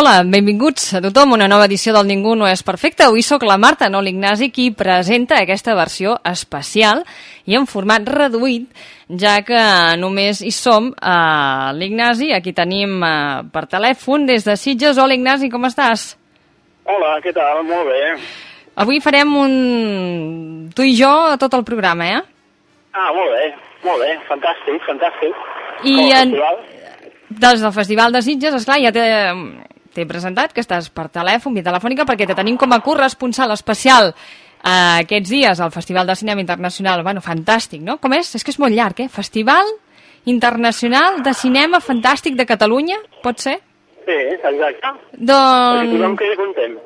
Hola, benvinguts a tothom a una nova edició del Ningú no és perfecte. Avui sóc la Marta, no l'Ignasi, qui presenta aquesta versió especial i en format reduït, ja que només hi som a l'Ignasi, aquí tenim eh, per telèfon des de Sitges. Hola, Ignasi, com estàs? Hola, què tal? Molt bé. Avui farem un... tu i jo tot el programa, eh? Ah, molt bé, molt bé, fantàstic, fantàstic. I en- festival? Des del Festival de Sitges, esclar, ja t'he t'he presentat que estàs per telèfon, via telefònica, perquè te tenim com a corresponsal especial eh, aquests dies al Festival de Cinema Internacional. Bueno, fantàstic, no? Com és? És que és molt llarg, eh? Festival Internacional de Cinema Fantàstic de Catalunya, pot ser? Sí, exacte. Perquè Doncs... tothom quedi content.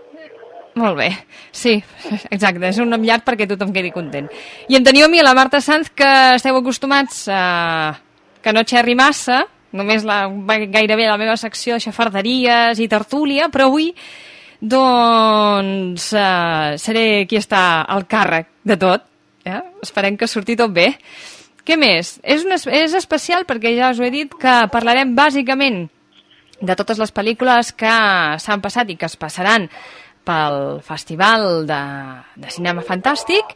Molt bé, sí, exacte, és un nom llarg perquè tothom quedi content. I en teniu a mi, a la Marta Sanz, que esteu acostumats a que no xerri massa, només la, gairebé la meva secció de xafarderies i tertúlia, però avui doncs uh, seré qui està al càrrec de tot. Eh? Esperem que surti tot bé. Què més? És, un, es- és especial perquè ja us ho he dit que parlarem bàsicament de totes les pel·lícules que s'han passat i que es passaran pel Festival de, de Cinema Fantàstic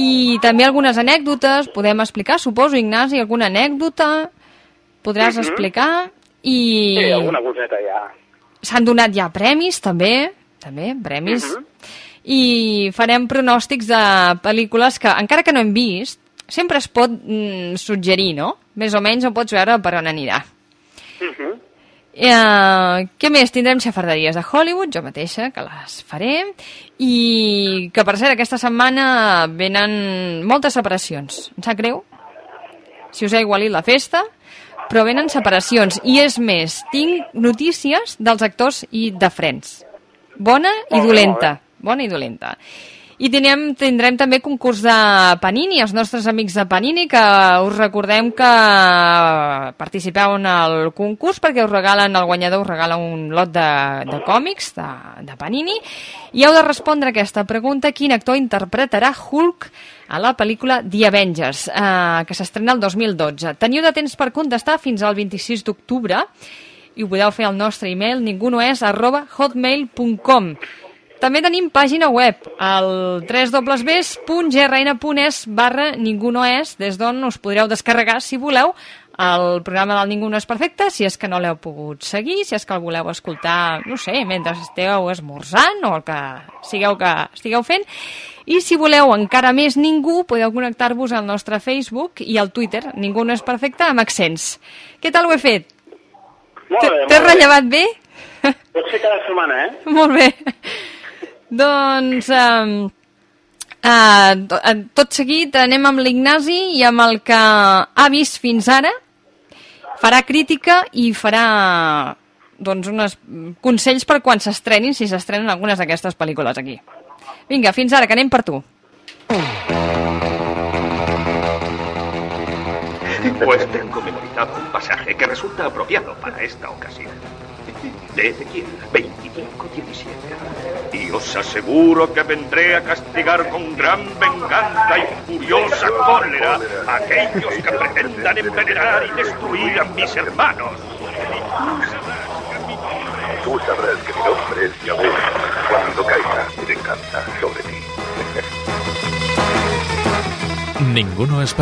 i també algunes anècdotes, podem explicar, suposo, Ignasi, alguna anècdota podràs Mhm. explicar i Sí, alguna coseta ja. s'han donat ja premis també, també, premis Mhm. i farem pronòstics de pel·lícules que, encara que no hem vist, sempre es pot mm, suggerir, no? Més o menys ho pots veure per on anirà. Mhm. Eh, què més? Tindrem xafarderies de Hollywood, jo mateixa, que les faré, i que, per cert, aquesta setmana venen moltes separacions. Em sap greu? Si us ha igualit la festa, però venen separacions. I és més, tinc notícies dels actors i de Friends. Bona i bé, dolenta. Bona i dolenta. I tindrem, tindrem també concurs de Panini, els nostres amics de Panini, que us recordem que participeu en el concurs perquè us regalen, el guanyador us regala un lot de, de còmics de, de Panini i heu de respondre aquesta pregunta quin actor interpretarà Hulk a la pel·lícula The Avengers, eh, que s'estrena el 2012. Teniu de temps per contestar fins al 26 d'octubre i ho podeu fer al nostre e-mail ningunoes arroba hotmail.com també tenim pàgina web, el www.grn.es barra Ningú no és, des d'on us podreu descarregar, si voleu, el programa del Ningú no és perfecte, si és que no l'heu pogut seguir, si és que el voleu escoltar, no sé, mentre esteu esmorzant o el que sigueu que estigueu fent. I si voleu encara més ningú, podeu connectar-vos al nostre Facebook i al Twitter, Ningú no és perfecte, amb accents. Què tal ho he fet? Molt bé, bé. rellevat bé? Pot ser cada setmana, eh? Molt bé. Doncs, um, uh, to- tot seguit anem amb l'Ignasi i amb el que ha vist fins ara. Farà crítica i farà doncs, uns consells per quan s'estrenin, si s'estrenen algunes d'aquestes pel·lícules aquí. Vinga, fins ara, que anem per tu. Pues tengo memorizado un pasaje que resulta apropiado para esta ocasión. De Ezequiel 25-17. Y os aseguro que vendré a castigar con gran venganza y furiosa cólera a aquellos que pretendan envenenar y destruir a mis hermanos. Tú sabrás que mi nombre es Yahweh cuando caiga mi venganza sobre ti. Ningú no és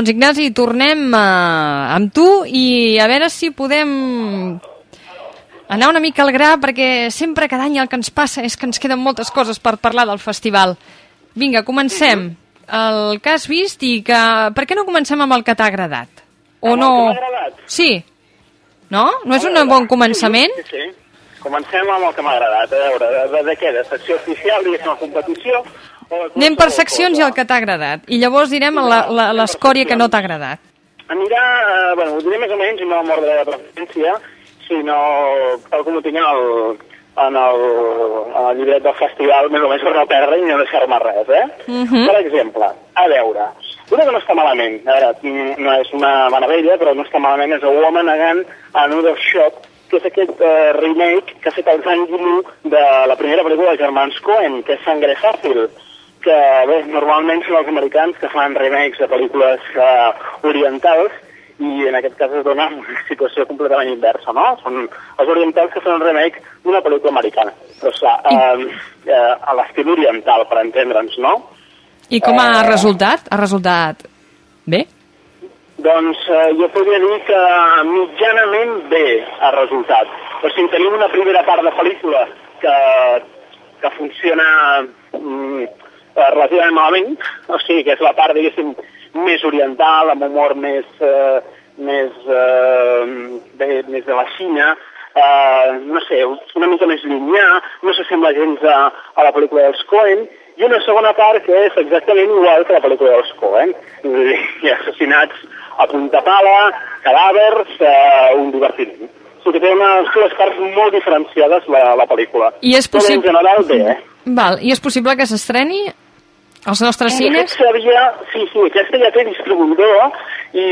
Doncs Ignasi, tornem uh, amb tu i a veure si podem anar una mica al gra, perquè sempre cada any el que ens passa és que ens queden moltes coses per parlar del festival. Vinga, comencem. El que has vist i que... Per què no comencem amb el que t'ha agradat? O Amb no... el que m'ha agradat? Sí. No? No és un bon començament? Sí, sí. Comencem amb el que m'ha agradat. A veure, de, de, de què? De secció oficial, diguéssim, la competició? Anem per seccions i cosa? el que t'ha agradat. I llavors direm la- l'escòria que no t'ha agradat. Anirà, eh, bueno, ho diré més o menys, i no amb ordre de preferència, sinó tal com ho tinc en el, en el, en el llibret del festival, més o menys per no perdre i no deixar-me res, eh? Mhm. Per exemple, a veure, una que no està malament, a veure, mm, no és una meravella, però no està malament, és A Woman Again Another Shot, que és aquest eh, remake que ha fet el Zhang Yimou de la primera pel·lícula de Germans Cohen, que és Sangre Fàcil, que bé, normalment són els americans que fan remakes de pel·lícules eh, orientals i en aquest cas es dona una situació completament inversa, no? Són els orientals que fan un remake d'una pel·lícula americana. Però, esclar, eh, eh, a l'estil oriental, per entendre'ns, no? I com ha Eh. resultat? Ha resultat bé? Doncs eh, jo podria dir que mitjanament bé ha resultat. O sigui, tenim una primera part de pel·lícula que, que funciona mm, eh, relativament malament, o sigui, que és la part, diguéssim, més oriental, amb humor més, eh, més, eh, bé, més de la Xina, eh, no sé, una mica més llunyà, no s'assembla gens a, a la pel·lícula dels Coen, i una segona part que és exactament igual que la pel·lícula dels Coen. Ha assassinats a punta pala, cadàvers, eh, un divertiment. O sigui que té unes dues parts molt diferenciades la, la pel·lícula. I és Però possible... en general bé, eh? Val, i és possible que s'estreni als nostres Sí, cines? s'havia... Sí, sí, aquesta ja té distribuïdor i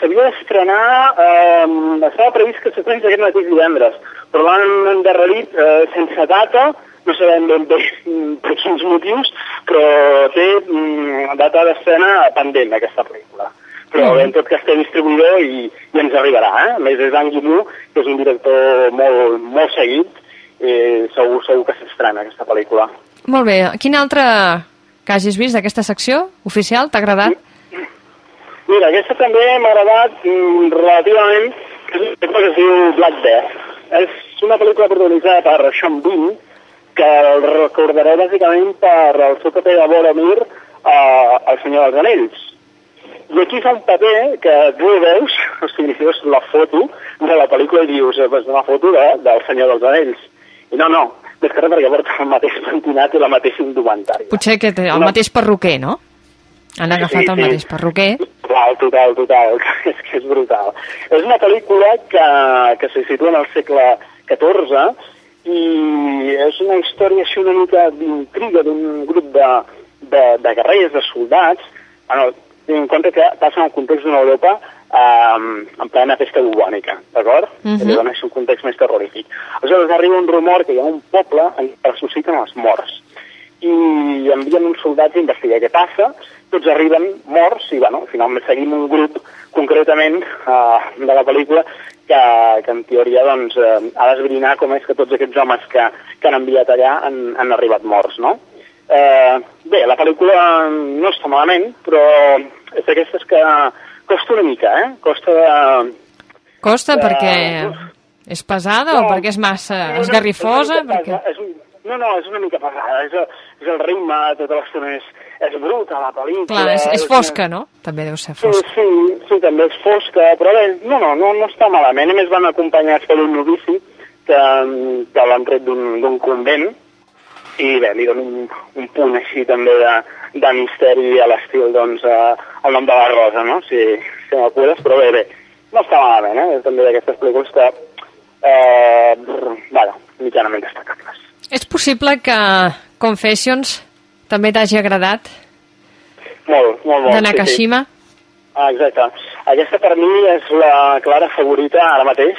s'havia d'estrenar... Eh, estava previst que s'estrenés aquest mateix divendres, però l'han endarrerit eh, sense data, no sabem ben bé per quins motius, però té mm, data d'escena pendent, aquesta pel·lícula. Però Mm. en tot cas té distribuïdor i, i ens arribarà, eh? A més, és Ang Yimou, que és un director molt, molt seguit, i segur, segur que s'estrena aquesta pel·lícula. Molt bé. Quin altre que hagis vist d'aquesta secció oficial t'ha agradat? Mira, aquesta també m'ha agradat mm, relativament, que és una pel·lícula que es diu Black Death. És una pel·lícula protagonitzada per Sean Bean, que el recordaré bàsicament per el seu paper de Boromir a El Senyor dels Anells. I aquí fa un paper que tu veus, o sigui, veus la foto de la pel·lícula i dius, és una foto de, del Senyor dels Anells. No, no, més que res perquè porta el mateix pentinat i la mateixa indumentària. Potser que té el No. mateix perruquer, no? Han agafat el sí. mateix perruquer. Total, total, total. és que és brutal. És una pel·lícula que, que se situa en el segle XIV i és una història així una mica d'intriga d'un grup de, de, de guerrers, de soldats. Bueno, tinc en compte que passa en el context d'una Europa eh, en plena pesta bubònica, d'acord? Uh. -huh. dona així un context més terrorífic. Aleshores arriba un rumor que hi ha un poble en què ressusciten els morts i envien uns soldats a investigar què passa, tots arriben morts i, bueno, finalment seguim un grup concretament uh, de la pel·lícula que, que en teoria doncs, eh, ha d'esbrinar com és que tots aquests homes que, que han enviat allà han, han arribat morts, no? Eh, bé, la pel·lícula no està malament, però és d'aquestes que costa una mica, eh? Costa de... Costa de- perquè és pesada o perquè és massa esgarrifosa? És una mica Perquè... És un... No, no, és una mica pesada. És, el, és el ritme, tota l'estona és, és bruta, la pel·lícula. Clar, és, és fosca, no? També deu ser Sí, fosca. sí, sí, també és fosca, però bé, no, no, no, no està malament. A més van acompanyats per un novici que, que l'han tret d'un convent i bé, li dona un, un punt així també de, de misteri a l'estil, doncs, eh, el nom de la Rosa, no? Si, si m'apures, però bé, bé, no està malament, eh? És també d'aquestes pel·lícules que, eh, brr, bueno, mitjanament destacables. És possible que Confessions també t'hagi agradat, Molt, molt, molt. de sí, sí. Nakashima? Ah, exacte. Aquesta per mi és la clara favorita ara mateix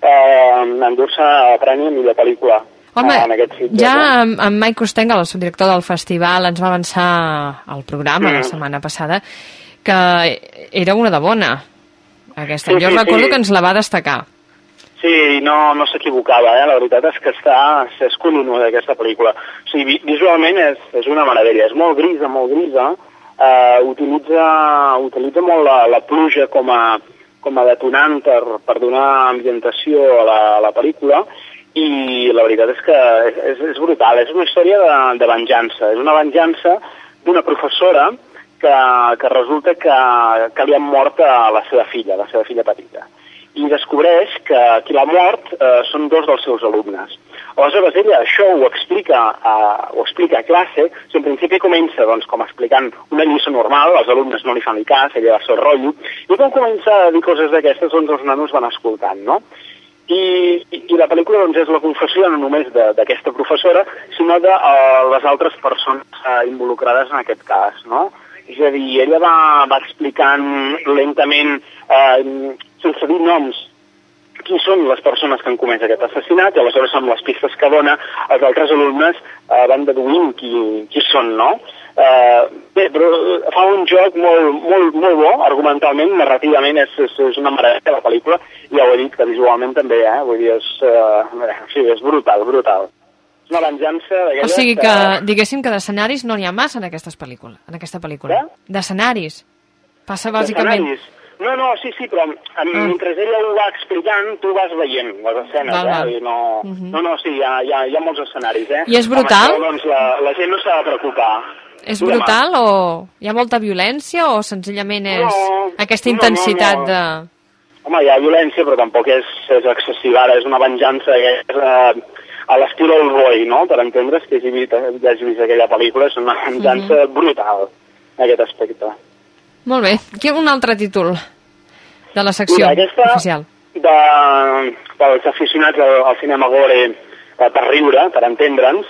eh, endur-se a premi millor pel·lícula. Home, en aquest sitge, ja amb, amb Mike Stengel, el subdirector del festival, ens va avançar al programa la Mm. setmana passada que era una de bona, aquesta. Sí, jo sí, recordo sí. que ens la va destacar. Sí, no, no s'equivocava, eh? la veritat és que està, és collonuda aquesta pel·lícula. O sigui, vi- visualment és, és una meravella, és molt grisa, molt grisa, eh, utilitza, utilitza molt la, la pluja com a, com a detonant per, per donar ambientació a la, a la pel·lícula i la veritat és que és, és, brutal, és una història de, de venjança, és una venjança d'una professora que, que resulta que, que li han mort a la seva filla, la seva filla petita. I descobreix que qui l'ha mort eh, són dos dels seus alumnes. Aleshores, ella això ho explica, a, ho explica a classe, si en principi comença doncs, com explicant una lliçó normal, els alumnes no li fan ni cas, ella va ser el rotllo, i quan comença a dir coses d'aquestes, doncs els nanos van escoltant, no? I, i, la pel·lícula doncs, és la confessió no només d'aquesta professora, sinó de uh, les altres persones uh, involucrades en aquest cas, no? És a dir, ella va, va explicant lentament, eh, sense dir noms, qui són les persones que han comès aquest assassinat i aleshores amb les pistes que dona els altres alumnes eh, van deduint qui, qui són, no? Eh, bé, però fa un joc molt, molt, molt bo, argumentalment, narrativament és, és, és una meravella la pel·lícula, i ja ho he dit que visualment també, eh? Vull dir, és, eh, sí, és brutal, brutal. És una venjança O d'aquelles sigui que, diguéssim que d'escenaris no n'hi ha massa en, aquestes pel·lícules, en aquesta pel·lícula. D'escenaris. Passa bàsicament... No, no, sí, sí, però ah. mentre ella ho va explicant, tu vas veient les escenes, Val, val. eh? No, uh -huh. no, no, sí, hi ha, hi, ha, hi ha molts escenaris, eh? I és brutal? Això, doncs, la, la gent no s'ha de preocupar. És brutal o hi ha molta violència o senzillament és No, aquesta no, no, intensitat no. de... Home, hi ha violència, però tampoc és, és excessiva, ara és una venjança que és eh, a l'estil del boi, no?, per entendre's que hagi vist, hagi vist aquella pel·lícula, és una venjança uh -huh. brutal, en aquest aspecte. Molt bé. Aquí un altre títol de la secció Mira, aquesta oficial. de, pels aficionats al, al cinema gore eh, per riure, per entendre'ns,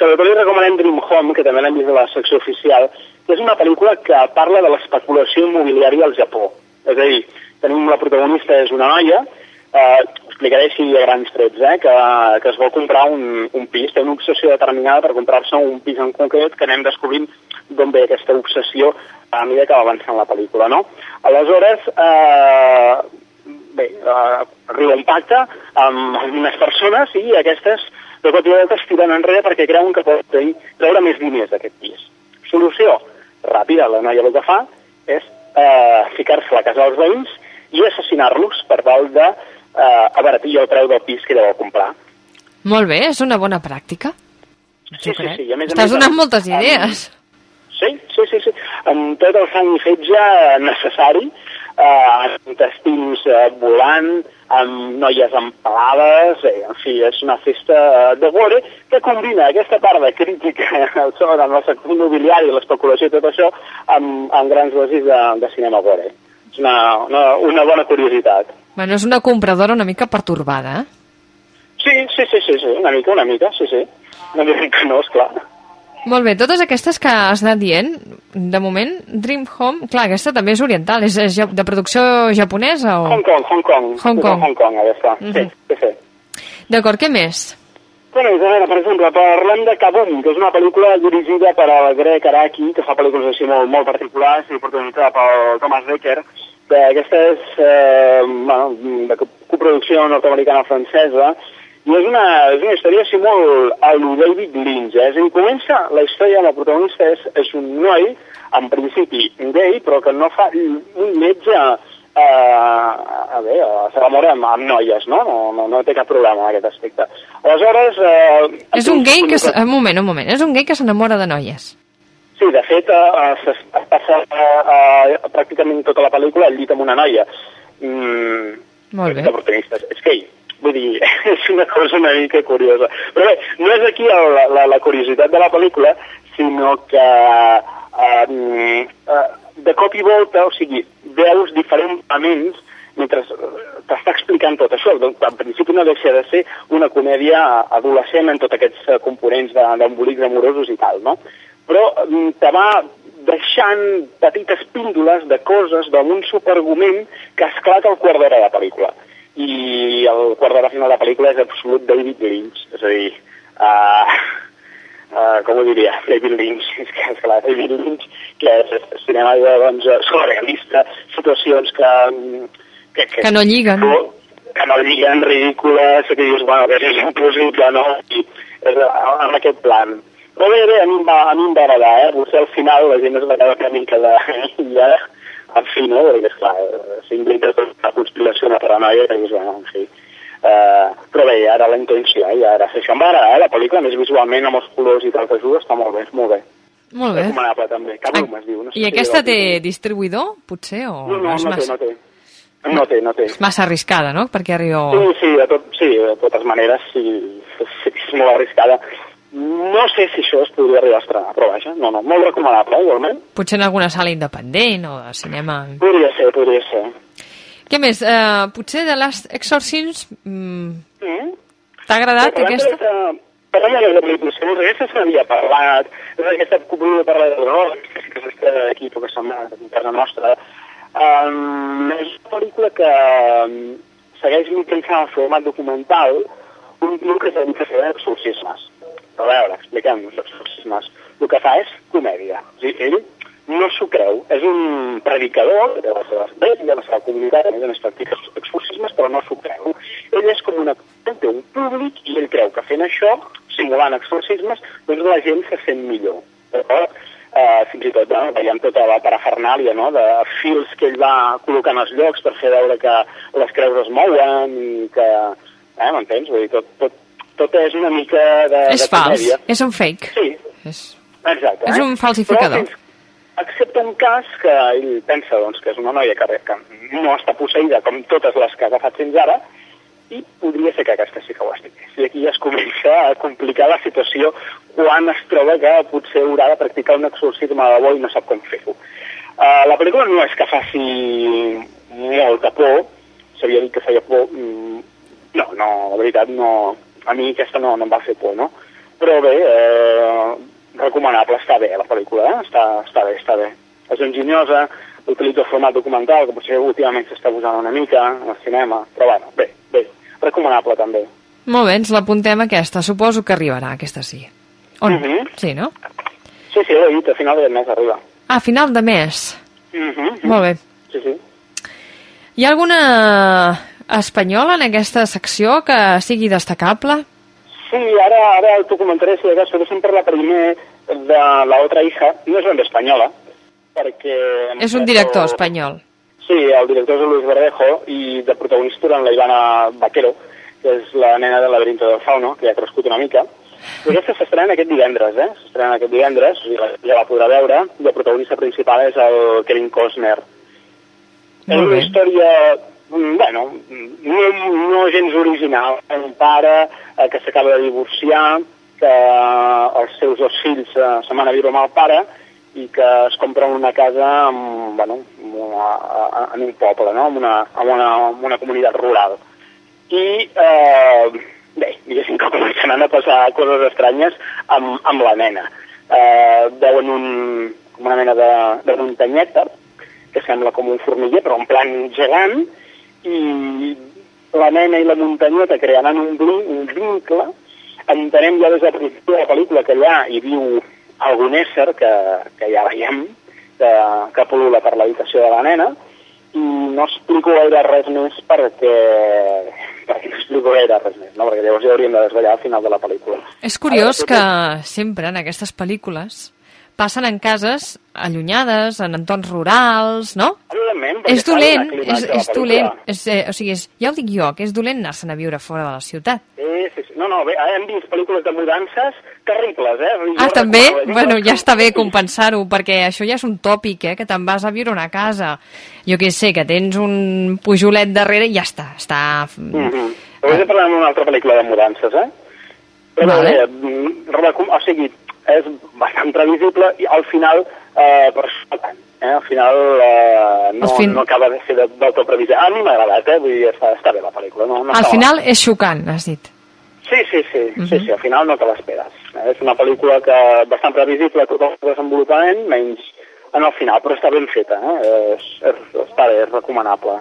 sobretot li recomanem Dream Home, que també l'hem vist a la secció oficial, que és una pel·lícula que parla de l'especulació immobiliària al Japó. És a dir, tenim la protagonista, és una noia, eh, explicaré així a grans trets, eh, que, que es vol comprar un, un pis, té una obsessió determinada per comprar-se un pis en concret que anem descobrint d'on ve aquesta obsessió a mesura que va avançant la pel·lícula, no? Aleshores, eh, bé, eh, arriba un pacte amb unes persones i aquestes de cop i volta es tiren enrere perquè creuen que pot tenir, treure més diners d'aquest pis. Solució ràpida, la noia el que fa és eh, ficar-se a la casa dels veïns i assassinar-los per tal de eh, abaratir el preu del pis que ella vol comprar. Molt bé, és una bona pràctica. Sí, sí, sí. I a més a Estàs més, donant amb- moltes amb- idees. Sí, sí, sí, sí. Amb tot el sang i fetge necessari, eh, amb intestins eh, volant, amb noies empalades, eh, en fi, és una festa eh, de gore que combina aquesta part de crítica sobre el sector immobiliari, l'especulació i tot això, amb, amb grans dosis de, de cinema gore. És una, una, una bona curiositat. Bueno, és una compradora una mica pertorbada, eh? Sí, sí, sí, sí, sí, una mica, una mica, sí, sí. No dic que no, esclar. Molt bé, totes aquestes que has anat dient, de moment, Dream Home, clar, aquesta també és oriental, és, és de producció japonesa o... Hong Kong, Hong Kong. Hong Kong. Hong Kong, aquesta. Mm -hmm. Sí, sí, sí. D'acord, què més? Bueno, és a veure, per exemple, parlem de Kaboom, que és una pel·lícula dirigida per al Greg Araki, que fa pel·lícules així molt, molt particulars i oportunitzada pel Thomas Dekker, que aquesta és eh, bueno, de co- coproducció nord-americana-francesa, i és una, és una història així molt a lo David Lynch, eh? és a dir, comença la història amb el protagonista és, és un noi, en principi gay, però que no fa un metge eh, a veure, s'enamora amb, amb noies, no? No, no? no té cap problema en aquest aspecte. Aleshores... Eh, És un gay que... s- Un moment, un moment. És un gay que s'enamora de noies. Sí, de fet, eh, es, passa eh, eh, pràcticament tota la pel·lícula al llit amb una noia. Mm, Molt bé. de protagonista. És gay. Vull dir, és una cosa una mica curiosa. Però bé, no és aquí el, la, la curiositat de la pel·lícula, sinó que mm, eh, de cop i volta, o sigui, veus diferents elements mentre t'està explicant tot això. Doncs, en principi no deixa de ser una comèdia adolescent en tots aquests eh, components de- d'embolics amorosos i tal, no? Però mm, te va deixant petites píndoles de coses d'un superargument que esclata al quart d'hora de la pel·lícula. I el quart d'hora final de la pel·lícula és absolut David Lynch, és a dir, uh, uh, com ho diria, David Lynch, és que, esclar, David Lynch, que és cinema doncs, surrealista, situacions que... Que, Que no lliguen. que no lliguen, ridícules, que dius, bueno, que és impossible, no? I és en aquest plan. Però bé, bé, a mi em va, a mi em va agradar, eh? Potser al final la gent es va quedar una mica de... en fi, no? Perquè, esclar, s'implica tota la conspiració, una paranoia, que dius, bueno, en fi. Uh, però bé, ara la intenció, i ara això em va agradar, eh, la pel·lícula, més visualment, amb els colors i tal que juga, està molt bé, molt bé. Molt bé. Recomanable, també. Cablum es diu. No sé I si aquesta té títol. distribuïdor, potser? O No, no, és no té, massa, no té. No té, no té. és massa arriscada, no?, perquè arribi... Sí, sí, de, tot, sí, de totes maneres, sí, sí, és molt arriscada. No sé si això es podria arribar a estrenar, però vaja, no, no, molt recomanable, igualment. Potser en alguna sala independent o de cinema... Podria ser, podria ser. Què més? Uh, potser de Last Exorcisms... Mm, Mm? T'ha agradat Parlant aquesta? d'aquesta- Parlant de la pel·lícula, aquesta se n'havia parlat, és aquesta cobrida per la de l'hora, que sí que s'està aquí poques setmanes a casa nostra. Um, és una pel·lícula que segueix mitjançant el format documental un tio que es dedica a fer exorcismes. A veure, expliquem-nos exorcismes. El que fa és comèdia. O sigui, ell no s'ho creu. És un predicador de la seva església, de la seva comunitat, a més a més practica exorcismes, però no s'ho creu. Ell és com una... té un públic i ell creu que fent això, simulant exorcismes, doncs la gent se sent millor. D'acord? Uh, fins i tot no? veiem tota la parafernàlia no? de fils que ell va col·locant als llocs per fer veure que les creus es mouen i que... Eh, M'entens? Vull dir, tot, tot, tot és una mica de, És de fals, comèdia. és un fake. Sí, És... exacte. És eh? un falsificador. Però, excepte un cas que ell pensa doncs, que és una noia que, que no està posseïda com totes les que ha agafat fins ara, i podria ser que aquesta sí que ho estigués. I aquí ja es comença a complicar la situació quan es troba que potser haurà de practicar un exorcisme de bo i no sap com fer-ho. Uh, la pel·lícula no és que faci molta por, s'havia dit que feia por, mm, no, no, la veritat no, a mi aquesta no, no em va fer por, no? Però bé, eh, recomanable, està bé la pel·lícula, eh? està, està bé, està bé. És enginyosa, utilitza el format documental, que potser últimament s'està usant una mica al cinema, però bueno, bé, bé, recomanable també. Molt bé, ens l'apuntem aquesta. Suposo que arribarà, aquesta sí. On? Mhm. Sí, no? Sí, sí, ho he dit, a final de mes arriba. Ah, a final de mes. Mm -hmm. Molt bé. Sí, sí. Hi ha alguna espanyola en aquesta secció que sigui destacable? Sí, ara, ara t'ho comentaré, si de cas, però sempre la primer de la otra hija, no és ben bé espanyola, perquè... És un director espanyol. Sí, el director és Luis Verdejo i de protagonista durant la Ivana Vaquero, que és la nena del laberinto del fauno, que ja ha crescut una mica. I aquesta s'estrena aquest divendres, eh? S'estrena aquest divendres, o sigui, ja la podrà veure, i el protagonista principal és el Kevin Costner. És una història, bueno, no, no gens original. Un pare eh, que s'acaba de divorciar, que els seus dos fills eh, se'n van a viure amb el pare i que es compra una casa en, bueno, en, una, en un poble, no? en, una, en, una, en una comunitat rural. I, eh, bé, diguéssim que començaran a passar coses estranyes amb, amb la nena. Eh, veuen un, una mena de, de muntanyeta, que sembla com un formiguer, però en plan gegant, i la nena i la muntanyeta crearan un, un vincle, entenem ja des del principi de la pel·lícula que allà hi viu algun ésser que, que ja veiem, que, que pol·lula per l'habitació de la nena, i no explico gaire res més perquè, perquè no explico gaire res més, no? perquè llavors ja hauríem de desvetllar al final de la pel·lícula. És curiós Ara, que sempre en aquestes pel·lícules passen en cases allunyades, en entorns rurals, no? Perquè És dolent, és, és dolent, és, eh, o sigui, és, ja ho dic jo, que és dolent anar-se'n a viure fora de la ciutat. Sí, sí, sí. No, no, bé, hem vist pel·lícules de mudances terribles, eh? Jo Ah, també? recomano, Bueno, ja està bé compensar-ho, perquè això ja és un tòpic, eh? Que te'n vas a viure una casa. Jo què sé, que tens un pujolet darrere i ja està, està... Mm -hmm. Però de parlar d'una altra pel·lícula de mudances, eh? Però Vale. bé, mm, o sigui, és bastant previsible i al final, eh, per això tant, eh? Al final eh, no, Al fin- no acaba de ser de- del tot previsible. A mi m'ha agradat, eh? Vull dir, està, està bé la pel·lícula. No, no Al està final és xocant, has dit. Sí, sí, sí, Mhm. sí, sí, al final no te l'esperes. Eh, És una pel·lícula que bastant previsible tot el desenvolupament, menys en el final, però està ben feta, eh? És, és, està bé, és recomanable.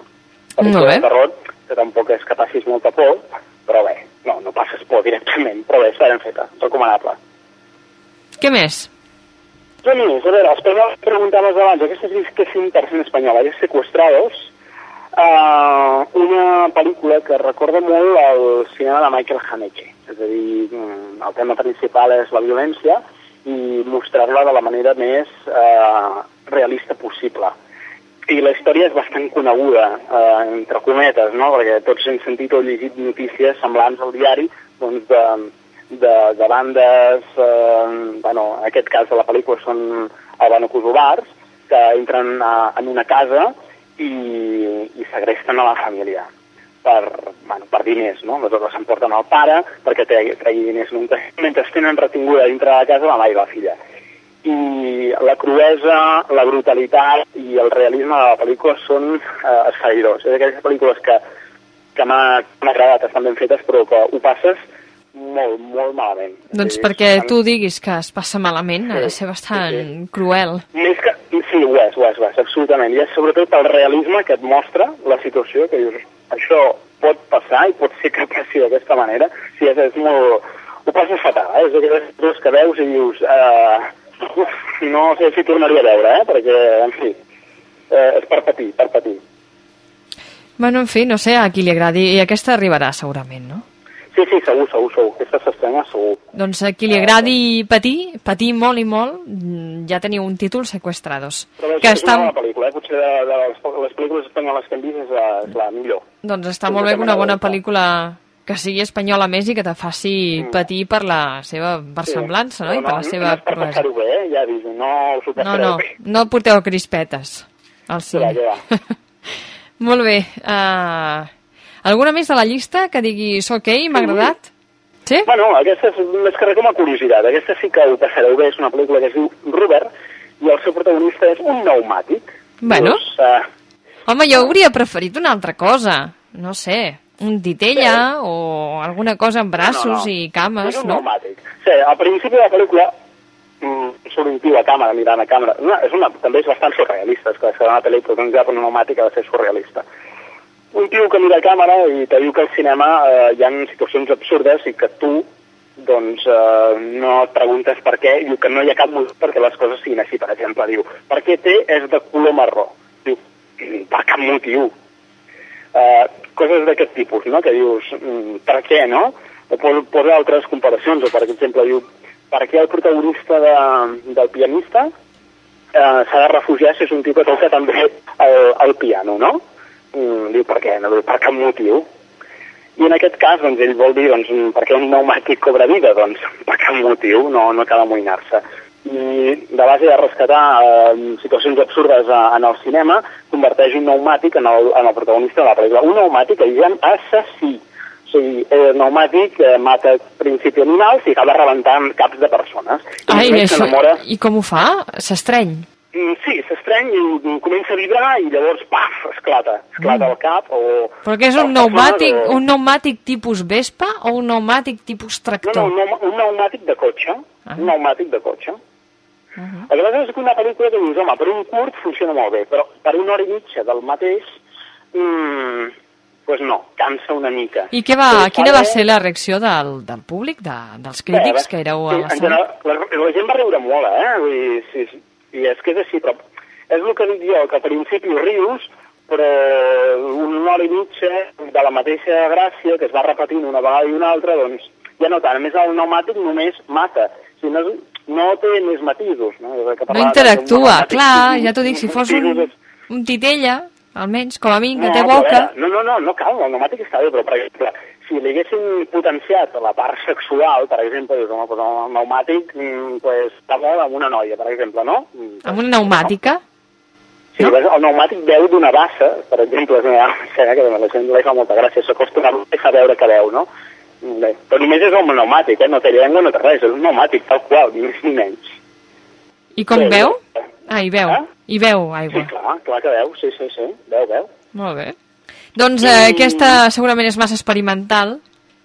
Pel·lícula bé. de terror, que tampoc és que passis molta por, però bé, no, no passes por directament, però bé, està ben feta, recomanable. Què més? Què més? A veure, els que preguntaves abans, aquestes és que és en espanyola, és Secuestrados, uh, una pel·lícula que recorda molt el cinema de Michael Haneke. És a dir, mm, el tema principal és la violència i mostrar-la de la manera més eh, realista possible. I la història és bastant coneguda, eh, entre cometes, no? perquè tots hem sentit o llegit notícies semblants al diari doncs, de, de, de bandes, eh, bueno, en aquest cas de la pel·lícula són albanocosovars, que entren a, en una casa i, i segresten a la família per, bueno, per diners, no? Aleshores s'emporten el pare perquè tregui, diners mentre, mentre tenen retinguda dintre de la casa la mare i la filla. I la cruesa, la brutalitat i el realisme de la pel·lícula són eh, esferidors. És d'aquelles pel·lícules que, que m'han agradat, estan ben fetes, però que ho passes molt, molt malament. Doncs Sí, perquè tu diguis que es passa malament, ha de Sí, ser bastant sí, cruel. Més que... Sí, ho és, ho és, ho és, absolutament. I és sobretot el realisme que et mostra la situació, que dius, això pot passar i pot ser que passi d'aquesta manera. Sí, és, és molt... Ho passes fatal, eh? És d'aquelles coses que veus i dius... Uh, uf, no sé si tornaria a veure, eh? Perquè, en fi, eh, és per patir, per patir. Bueno, en fi, no sé a qui li agradi, i aquesta arribarà segurament, no? Sí, sí, segur, segur, segur. Aquesta s'estrena segur. Doncs a qui li agradi patir, patir molt i molt, mm, ja teniu un títol, Sequestrados. Però Que és està, una bona pel·lícula, eh? Potser de, de les, les pel·lícules espanyoles que hem vist és la, és la millor. doncs està molt bé que una bona pel·lícula que sigui espanyola més i que te faci patir per la seva versemblança, no? I per la seva no cruesa. passar-ho bé, eh? ja aviso, no us ho No, no, bé. no porteu crispetes al cine. que va. Molt bé. Uh, alguna més de la llista que diguis ok, m'ha agradat? Sí? Bueno, aquesta és més que res com a curiositat. Aquesta sí que ho passareu bé, és una pel·lícula que es diu Robert, i el seu protagonista és un pneumàtic. Bueno. Doncs, uh, Home, jo hauria preferit una altra cosa. No sé, un titella o alguna cosa amb braços no, no. i cames, és un no? pneumàtic. Sí, al principi de la pel·lícula mm, surt un tio a càmera mirant a càmera. Una, és una, també és bastant surrealista, és que serà una pel·lícula que per un pneumàtic ha de ser surrealista. Un tio que mira a càmera i te diu que al cinema eh, hi ha situacions absurdes i que tu doncs eh, no et preguntes per què, diu que no hi ha cap motiu perquè les coses siguin així, per exemple, diu, per què té és de color marró? Diu, "Mm, per cap motiu. Eh, coses d'aquest tipus, no?, que dius, mm, per què, no? O posa, altres comparacions, o per exemple, diu, per què el protagonista de, del pianista eh, s'ha de refugiar si és un tio que toca també el, el piano, no? Mm, diu, per què? No, diu, per cap motiu. I en aquest cas, doncs, ell vol dir, doncs, per què un pneumàtic cobra vida? Doncs, per cap motiu, no, no cal amoïnar-se. I de base de rescatar eh, situacions absurdes a, en el cinema, converteix un pneumàtic en el, en el protagonista de la pel·lícula. Un pneumàtic, diguem, assassí. O sigui, el pneumàtic eh, mata principi animals i acaba rebentant caps de persones. I Ai, només això, I com ho fa? S'estreny. Mm, Sí, s'estreny i mm, comença a vibrar i llavors, paf, esclata. Esclata Mm. el cap o... Però què és un pneumàtic, o- un pneumàtic tipus Vespa o un pneumàtic tipus No, tractor? no, pneuma- un pneumàtic de cotxe. Ah. Un pneumàtic de cotxe. Uh -huh. Passa és una pel·lícula que dius, home, per un curt funciona molt bé, però per una hora i mitja del mateix, mm, pues no, cansa una mica. I què va, Però quina va bé- ser la reacció del, del públic, de, dels Bé, crítics va- que éreu a la sala? la, la gent va riure molt, eh? Vull dir, sí, sí, i és que és així, però és el que dic jo, que al principi rius, però una hora i mitja de la mateixa gràcia, que es va repetint una vegada i una altra, doncs ja no tant. A més, el pneumàtic només mata. Sigui, no, no té més matisos. No, que No interactua, clar, ja t'ho dic, si fos un, un titella, almenys, com a mi, que no, té però a boca... veure, No, no, no, no cal, el pneumàtic està bé, però per exemple, si li haguessin potenciat la part sexual, per exemple, dius, home, doncs el pneumàtic mm, pues, està molt amb una noia, per exemple, no? Amb una pneumàtica? Sí, no? el pneumàtic veu d'una bassa, per exemple, és una escena que a la gent li fa molta gràcia, s'acosta una bassa i fa veure que veu, no? Bé, però només és un pneumàtic, eh? no té llengua, no té res, és un pneumàtic, tal qual, ni més ni menys. I com Sí, veu? sí. Ah, hi veu. Eh? Hi veu Sí, aigua. clar, clar que veu, sí, sí, sí, veu, veu. Molt bé. Doncs eh, aquesta segurament és massa experimental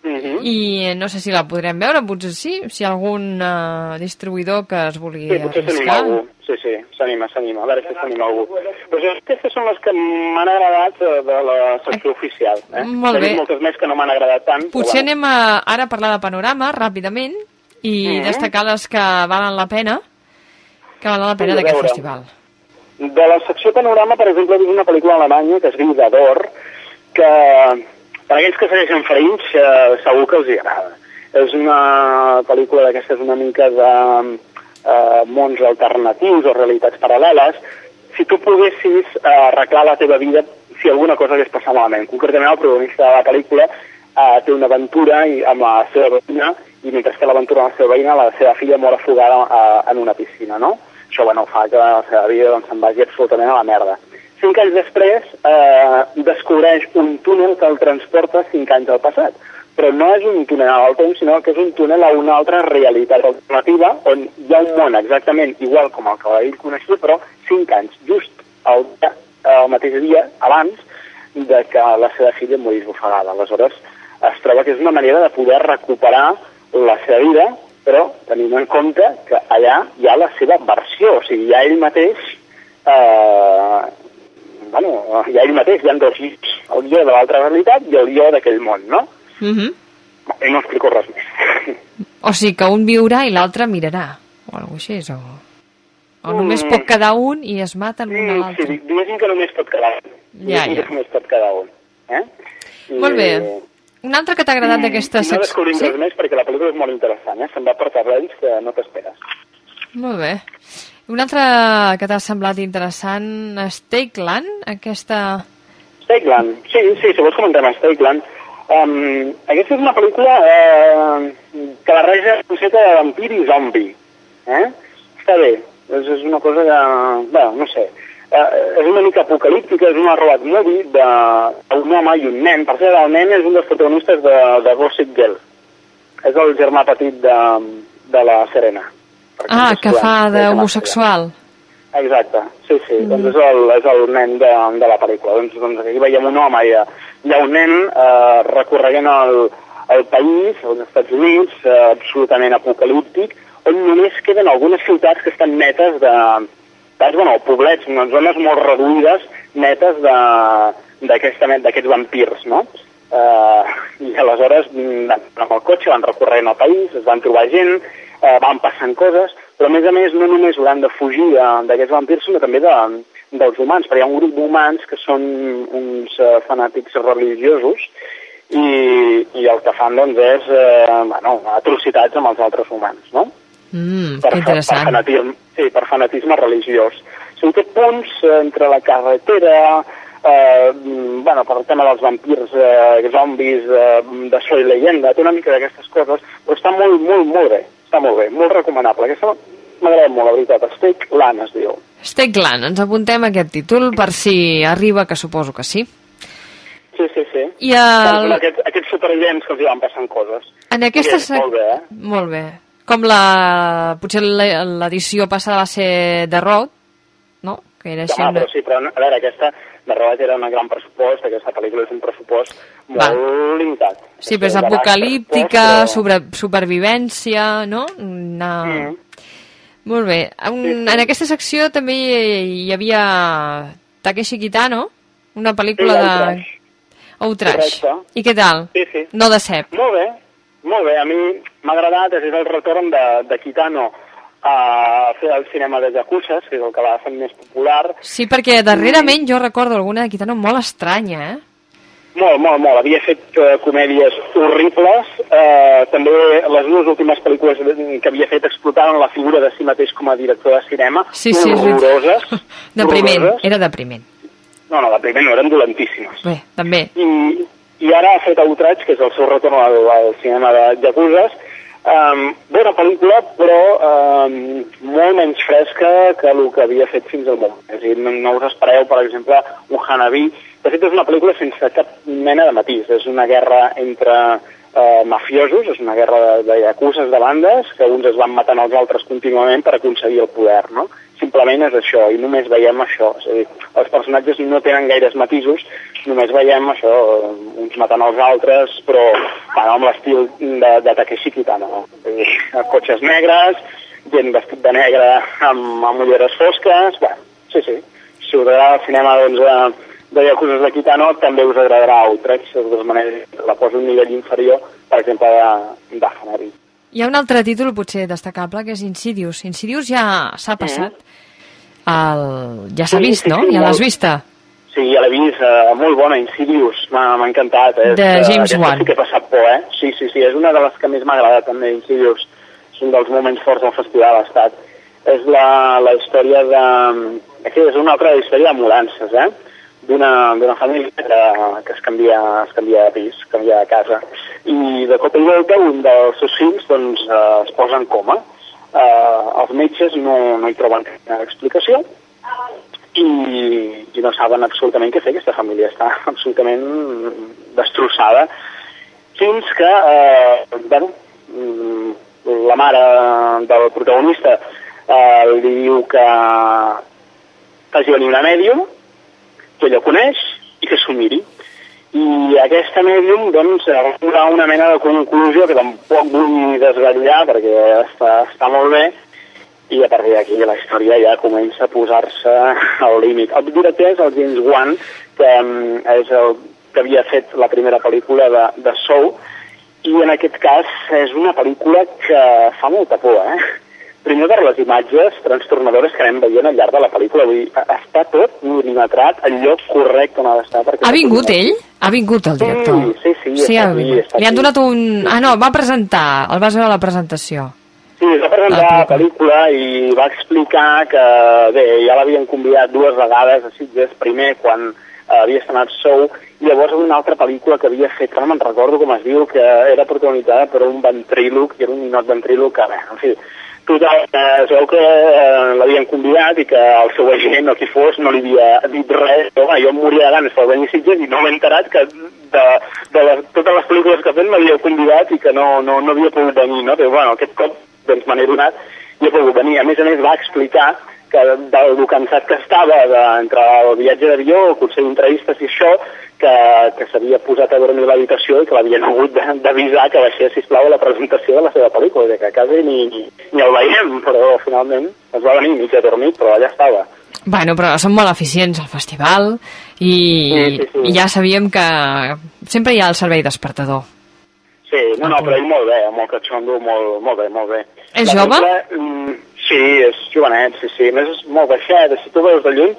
Mm -hmm. i eh, no sé si la podrem veure, potser sí, si hi algun eh, distribuïdor que es vulgui Sí, potser s'anima arriscar. algú. Sí, sí, s'anima, s'anima. A veure si s'anima algú. Però aquestes són les que m'han agradat eh, de la secció oficial. Eh? Molt bé. moltes més que no m'han agradat tant. Potser però anem a, ara a parlar de panorama ràpidament i Mhm. destacar les que valen la pena que valen la pena d'aquest festival. bueno. De la secció Panorama, per exemple, vist una pel·lícula alemanya que es diu D'Ador, que per aquells que segueixen Fringe eh, segur que els hi agrada. És una pel·lícula d'aquestes una mica de eh, mons alternatius o realitats paral·leles, si tu poguessis eh, arreglar la teva vida si alguna cosa hagués passat malament. Concretament, el protagonista de la pel·lícula eh, té una aventura i, amb la seva veïna i mentre té l'aventura amb la seva veïna, la seva filla mor afogada eh, en una piscina, no? Això, bueno, fa que la seva vida doncs, se'n vagi absolutament a la merda. Cinc anys després, eh, descobreix un túnel que el transporta cinc anys al passat. Però no és un túnel al temps, sinó que és un túnel a una altra realitat alternativa on hi ha un món exactament igual com el que ell coneixia, però cinc anys, just el, el mateix dia abans de que la seva filla morís ofegada. Aleshores, es troba que és una manera de poder recuperar la seva vida, però tenint en compte que allà hi ha la seva versió, o sigui, hi ha ell mateix, eh, bueno, hi ha ell mateix, hi ha dos llits, el jo de l'altra realitat i el jo d'aquell món, no? Uh -huh. I no explico res més. O sigui que un viurà i l'altre mirarà, o alguna cosa així, o... O només Mm. pot quedar un i es maten l'un a Mm, l'altre. sí, diguéssim que només pot quedar un. Ja, ja. que només pot quedar un. Eh? I, Molt bé. Un altre que t'ha agradat d'aquesta No secció... descobrim res més perquè la pel·lícula és molt interessant, eh? Se'n va per terrenys que no t'esperes. Molt bé. Un altre que t'ha semblat interessant, Stakeland, aquesta... Stakeland, sí, sí, si vols comentem Stakeland. Um, aquesta és una pel·lícula eh, que barreja el concepte de vampir i zombi. Eh? Està bé, és, és una cosa que... Bé, no sé. Eh, és una mica apocalíptica, és una road movie d'un home i un nen. Per cert, el nen és un dels protagonistes de, de Gossip Girl. És el germà petit de, de la Serena. Ah, que fa d'homosexual. Exacte, sí, sí, mm. doncs és el, és el nen de, de la pel·lícula. Doncs, doncs aquí veiem un home i hi ha, hi ha un nen eh, recorregant el, el país, als Estats Units, eh, absolutament apocalíptic, on només queden algunes ciutats que estan netes de... Saps? Bueno, poblets, unes zones molt reduïdes, netes de- d'aquesta- d'aquests vampirs, no? Eh, I aleshores, mm, amb el cotxe van recorrent el país, es van trobar gent, eh, van passant coses, però a més a més no només hauran de fugir de- d'aquests vampirs, sinó també de, dels humans, perquè hi ha un grup d'humans que són uns eh, fanàtics religiosos i, i el que fan doncs és eh, bueno, atrocitats amb els altres humans, no? Mm, per, que per, interessant. fanatisme, sí, per fanatisme religiós. Sigui, té punts eh, entre la carretera, eh, bueno, per el tema dels vampirs, eh, zombis, eh, de so i leyenda, té una mica d'aquestes coses, però està molt, molt, molt bé, està molt bé, molt recomanable. Aquesta m'agrada molt, la veritat, Steak Land es diu. Stakeland, ens apuntem aquest títol per si arriba, que suposo que sí. Sí, sí, sí. I el- aquests, aquests supervivents que els hi van passant coses. En aquesta... Sí, molt bé, eh? Molt bé. Com la... Potser l'edició passada va ser de Road, no? Que era així Home, una... però sí, però a veure, aquesta de Robat era un gran pressupost, aquesta pel·lícula és un pressupost molt Val. limitat. Sí, però és apocalíptica, però- sobre, supervivència, no? Una... Mm. Molt bé. Sí, sí. En aquesta secció també hi havia Takeshi Kitano, una pel·lícula Sí, de... Outrash. Outrash. Correcte. I què tal? Sí, sí. No decep. Molt bé, molt bé. A mi m'ha agradat, és el retorn de, de Kitano a fer el cinema de Yakuza, que és el que va fer més popular. Sí, perquè darrerament jo recordo alguna de Kitano molt estranya, eh? Molt, molt, molt. Havia fet eh, comèdies horribles. Eh, també les dues últimes pel·lícules que havia fet explotaven la figura de si mateix com a director de cinema. Sí, sí, horroroses. Depriment, horroroses. era depriment. No, no, la primera no, eren dolentíssimes. Bé, també. I, i ara ha fet Outrage, que és el seu retorn al, al cinema de Yakuzas. Um, bona pel·lícula, però um, molt menys fresca que el que havia fet fins al moment. És a dir, no, no us espereu, per exemple, un Hanabi. De fet, és una pel·lícula sense cap mena de matís. És una guerra entre uh, mafiosos, és una guerra de, de yakuses de bandes, que uns es van matant els altres contínuament per aconseguir el poder, no? Simplement és això, i només veiem això. És a dir, els personatges no tenen gaires matisos, només veiem això, uns matant els altres, però bueno, amb l'estil de, de Takeshi Kitano. És dir, cotxes negres, gent vestit de negre amb, amb ulleres fosques... Bueno, sí, sí. Si us agrada el cinema doncs, de, de Yakuza de Kitano, també us agradarà Outrage, de totes maneres la poso un nivell inferior, per exemple, de, de Hanari. Hi ha un altre títol potser destacable que és Insidious. Insidious ja s'ha passat. El... Ja s'ha Sí, vist, sí, no? sí, Ja l'has vista? Sí, ja l'he vist, uh, molt bona, Insidious, m'ha encantat. És, De eh, James aquesta Wan. Sí que he passat por, eh? Sí, sí, sí, és una de les que més m'ha agradat també, Insidious. És un dels moments forts del festival, ha estat. és la, la història de... Aquí és una altra història de mudances, eh? D'una família que, que es canvia, es canvia de pis, es canvia de casa. I de cop i volta un dels seus fills doncs, eh, es posa en coma. Eh, els metges no, no hi troben cap explicació i, i no saben absolutament què fer. Aquesta família està absolutament destrossada fins que, eh, bueno, mm, la mare del protagonista eh, li diu que faci venir una mèdium, que ella coneix i que s'ho miri. I aquesta mèdium, doncs, arriba una mena de conclusió que tampoc vull desvetllar perquè està, està molt bé, i a partir d'aquí la història ja comença a posar-se al límit. El director és el James Wan, que um, és el que havia fet la primera pel·lícula de, de Soul, i en aquest cas és una pel·lícula que fa molta por, eh? Primer per les imatges trastornadores que anem veient al llarg de la pel·lícula. Vull dir, està tot milimetrat al lloc correcte on ha d'estar. Ha vingut ell? Ha vingut el director? Sí, sí, sí, sí ha aquí, vingut. està Li han aquí. donat un... Ah, no, va presentar, el vas veure a la presentació. Sí, es va presentar La la pel·lícula i va explicar que, bé, ja l'havien convidat dues vegades a Sitges, primer quan eh, havia estrenat Sou, i llavors una altra pel·lícula que havia fet, que no me'n recordo com es diu, que era protagonitzada per un ventríloc, que era un ninot ventríloc, que, bé, en fi, total, es veu que eh, l'havien convidat i que el seu agent o qui fos no li havia dit res. Bueno, jo em moria de ganes venir a Sitges i no m'he enterat que de, de les, totes les pel·lícules que ha fet m'havia convidat i que no, no, no havia pogut venir, no? Però, bueno, aquest cop doncs me n'he donat i he pogut venir. A més a més va explicar que del cansat que estava de, entre el viatge d'avió, el consell d'entrevistes i això, que, que s'havia posat a dormir a l'habitació i que l'havien hagut d'avisar que baixés, sisplau, a la presentació de la seva pel·lícula, que casa ni, ni, ni el veiem, però finalment es va venir mig adormit, però allà estava. Bueno, però són molt eficients al festival i, Sí, sí, sí. i ja sabíem que sempre hi ha el servei despertador. Sí, no, no, però ell molt bé, molt catxondo, molt, molt bé, molt bé. És La jove? mm, sí, és jovenet, sí, sí. A més és molt baixet, si tu veus de lluny,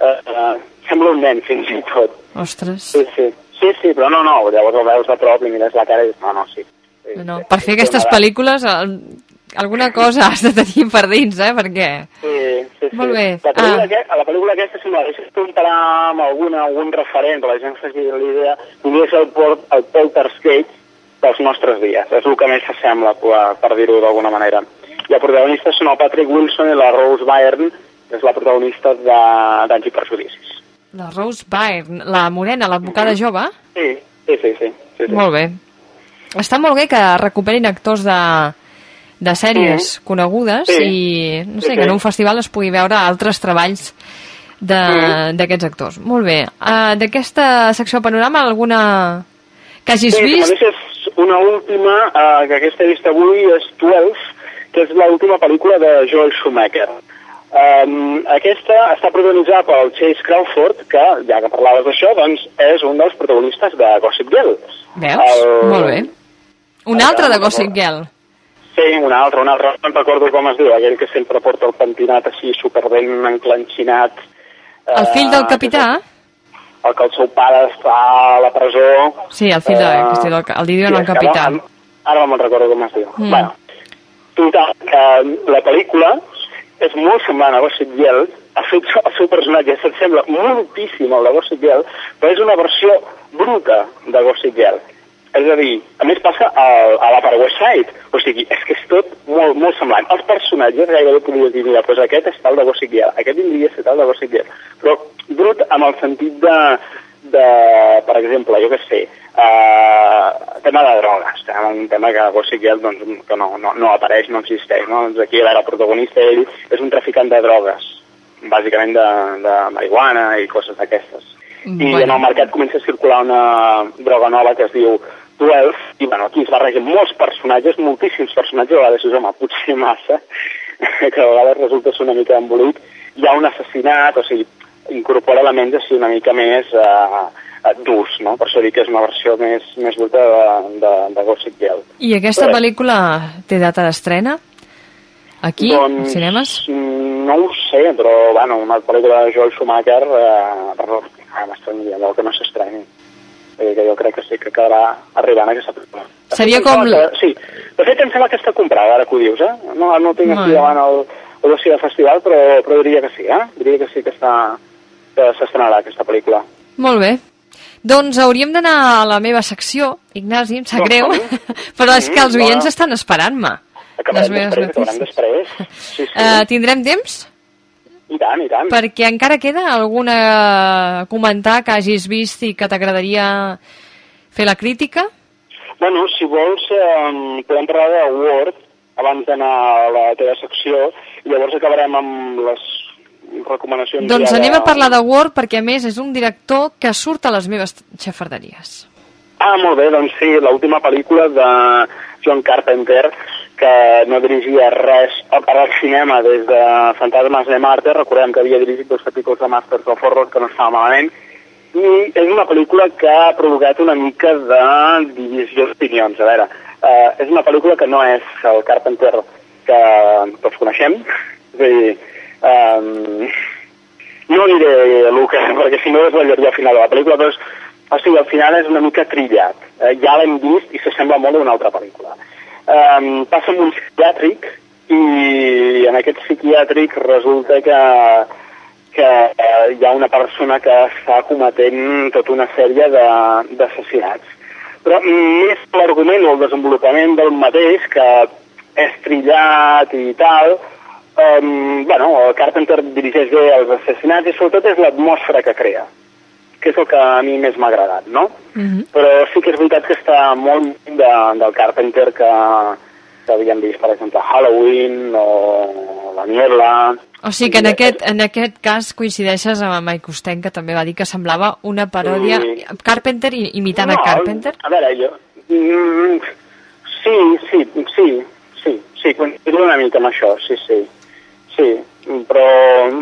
eh, eh, sembla un nen fins i tot. Ostres. Sí, sí. Sí, sí, però no, no, llavors el veus de prop, li mires la cara i dius, no, no, sí. sí No, sí, per fer aquestes pel·lícules el, alguna cosa has de tenir per dins, eh? Perquè... Sí, sí, sí. Molt bé. La pel·lícula, Ah. aquest, la pel·lícula aquesta, si deixes comparar amb alguna, algun referent, per la gent faci l'idea, només el, port, el Poltergeist dels nostres dies. És el que més s'assembla, per, per dir-ho d'alguna manera. I el protagonista són el Patrick Wilson i la Rose Byrne, que és la protagonista de d'Anys i Perjudicis. La Rose Byrne, la morena, l'advocada jove, Sí, sí, sí. sí, sí, sí. molt bé. Està molt bé que recuperin actors de, de sèries Sí. conegudes Sí. i no sé, Sí, que en sí. un festival es pugui veure altres treballs de- d'aquests actors. Molt bé. Uh, D'aquesta secció panorama, alguna que hagis Sí, vist? deixes una última, eh, que aquesta he vist avui, és 12, que és l'última pel·lícula de Joel Schumacher. Um, aquesta està protagonitzada pel Chase Crawford, que, ja que parlaves d'això, doncs és un dels protagonistes de Gossip Girl. Veus? El- Molt bé. Un el- altre de el- Gossip Girl. Sí, un altre, un altre, no em recordo com es diu, aquell que sempre porta el pentinat així superben enclenxinat. El fill del Eh, capità? El que el seu pare està a la presó. Sí, el fill de, Eh, que el, el diuen el és que capità. Ara, ara no me'n recordo com es diu. Mm. Bueno, total, que la pel·lícula és molt semblant a Gossip Girl, el seu, el seu personatge s'assembla moltíssim al de Gossip Girl, però és una versió bruta de Gossip Girl. És a dir, a més passa a, a la part West Side, o sigui, és que és tot molt, molt semblant. Els personatges gairebé podries dir, mira, doncs aquest és tal de Gossip Girl, aquest vindria a ser tal de Gossip Girl, però brut amb el sentit de, de per exemple, jo què sé, uh, tema de drogues, eh? un tema que a Gossip Girl doncs, que no, no, no apareix, no existeix, no? Doncs aquí, a veure, el protagonista, ell, és un traficant de drogues, bàsicament de, de marihuana i coses d'aquestes. I Bueno. en el mercat comença a circular una droga nova que es diu 12, i bueno, aquí es barregen molts personatges, moltíssims personatges, a vegades dius, home, potser massa, que a vegades resulta ser una mica embolic. Hi ha un assassinat, o sigui, incorpora elements així una mica més eh, eh, durs, no? Per això dic que és una versió més, més bruta de, de, de Gossip Girl. I aquesta Bé. pel·lícula té data d'estrena? Aquí, doncs, cinemes? mm, No ho sé, però, bueno, una pel·lícula de Joel Schumacher, eh, perdó, ah, m'estranyaria molt que no s'estreni. Vull dir que jo crec que sí que acabarà arribant aquesta pel·lícula. Seria com Que, sí, de fet em sembla que està comprada, ara que ho dius, eh? No, no tinc aquí davant el, o de si de festival, però, però diria que sí, eh? Diria que sí que està que s'estrenarà aquesta pel·lícula. Molt bé. Doncs hauríem d'anar a la meva secció, Ignasi, em sap greu, però és que els oients estan esperant-me. Acabarem Les meves després, acabarem després. Sí, sí. Uh, tindrem temps? I tant, i tant. Perquè encara queda alguna a comentar que hagis vist i que t'agradaria fer la crítica? Bueno, si vols, eh, podem parlar de Word abans d'anar a la teva secció i llavors acabarem amb les recomanacions. Doncs ja anem a parlar de Word perquè a més és un director que surt a les meves xafarderies. Ah, molt bé, doncs sí, l'última pel·lícula de John Carpenter, que no dirigia res a part del cinema des de Fantasmes de Marte, recordem que havia dirigit dos capítols de Masters of Horror, que no estava malament, i és una pel·lícula que ha provocat una mica de divisió d'opinions. A veure, eh, és una pel·lícula que no és el Carpenter que tots coneixem, és a dir, eh, no diré el que, perquè si no desvetllaria al final de la pel·lícula, però és, o sigui, al final és una mica trillat. Eh, ja l'hem vist i s'assembla molt a una altra pel·lícula. Um, passa amb un psiquiàtric i en aquest psiquiàtric resulta que, que eh, hi ha una persona que està cometent tota una sèrie d'assassinats. Però més l'argument o el desenvolupament del mateix, que és trillat i tal, um, bueno, el Carpenter dirigeix bé els assassinats i sobretot és l'atmosfera que crea, que és el que a mi més m'ha agradat, no? Mm -hmm. Però sí que és veritat que està molt de, del Carpenter que, que havíem vist, per exemple, Halloween o La Niebla... O sigui que en aquest, en aquest cas coincideixes amb Mike Cousteau, que també va dir que semblava una paròdia... Sí. Carpenter imitant a Carpenter? A veure, jo... Mm, sí, sí, sí, sí, sí, coincido una mica amb això, sí, sí. Sí, però,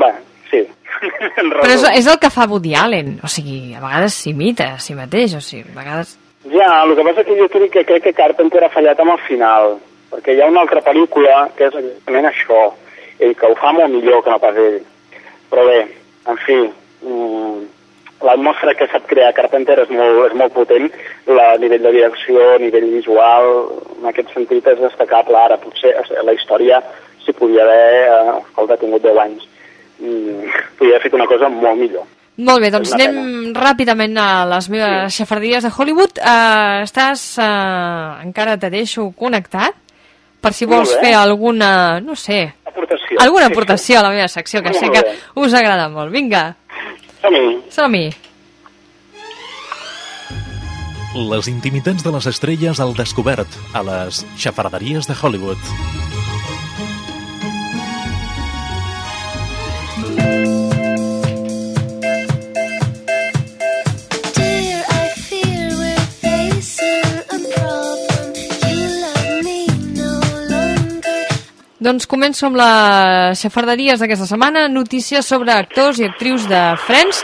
bé, sí. Però és, és el que fa Woody Allen. O sigui, a vegades s'imita a si mateix. O sigui, a vegades... Ja, el que passa que jo crec que crec que Carpenter ha fallat amb el final, perquè hi ha una altra pel·lícula que és exactament això, i que ho fa molt millor que no pas ell. Però bé, en fi, mm, l'atmosfera que sap crear Carpenter és molt, és molt potent, la, a nivell de direcció, a nivell visual, en aquest sentit és destacable. Ara potser la història s'hi podia haver, eh, escolta, tingut 10 anys. Mm, podia haver fet una cosa molt millor. Molt bé, doncs anem ràpidament a les meves xafardies de Hollywood. Uh, estàs... Uh, encara te deixo connectat per si vols fer alguna, no sé, Aportació. alguna Sí, sí. aportació a la meva secció, que Molt sé que bé. us agrada molt. Vinga, Som-hi. som-hi. Les intimitats de les estrelles al descobert a les xafarderies de Hollywood. Doncs començo amb les xafarderies d'aquesta setmana. Notícies sobre actors i actrius de Friends.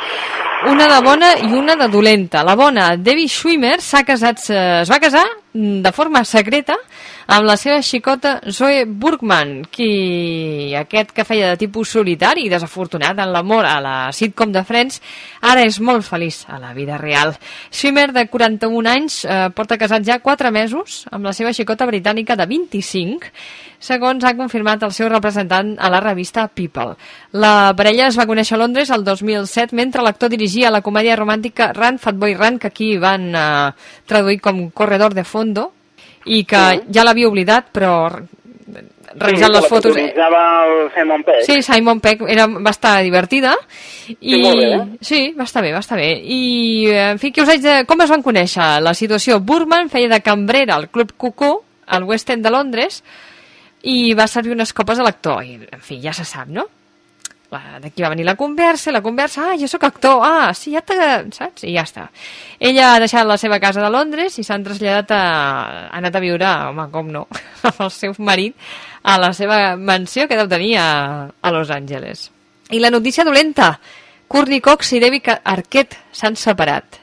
Una de bona i una de dolenta. La bona, Debbie Schwimmer, s'ha casat, eh, es va casar mm, de forma secreta amb la seva xicota Zoe Burgman, qui aquest que feia de tipus solitari i desafortunat en l'amor a la sitcom de Friends, ara és molt feliç a la vida real. Schwimmer, de 41 anys, eh, porta casat ja 4 mesos amb la seva xicota britànica de 25, segons ha confirmat el seu representant a la revista People. La parella es va conèixer a Londres el 2007 mentre l'actor dirigia la comèdia romàntica Run, Fatboy Run, que aquí van eh, traduir com Corredor de Fondo, i que ja l'havia oblidat, però revisant les fotos... el Simon Pegg. Sí, Simon Peck era, va estar divertida. I, molt bé, eh? Sí, va estar bé, va estar bé. I, en fi, què us haig de... com es van conèixer? La situació, Burman feia de cambrera al Club Cucú, al West End de Londres, i va servir unes copes a l'actor. I, en fi, ja se sap, no? D'aquí va venir la conversa, la conversa, ah, jo sóc actor, ah, sí, ja t'ha... saps? I ja està. Ella ha deixat la seva casa de Londres i s'han traslladat a... ha anat a viure, home, com no, amb el seu marit, a la seva mansió que deu tenir a, a Los Angeles. I la notícia dolenta, Courtney Cox i David Arquette s'han separat.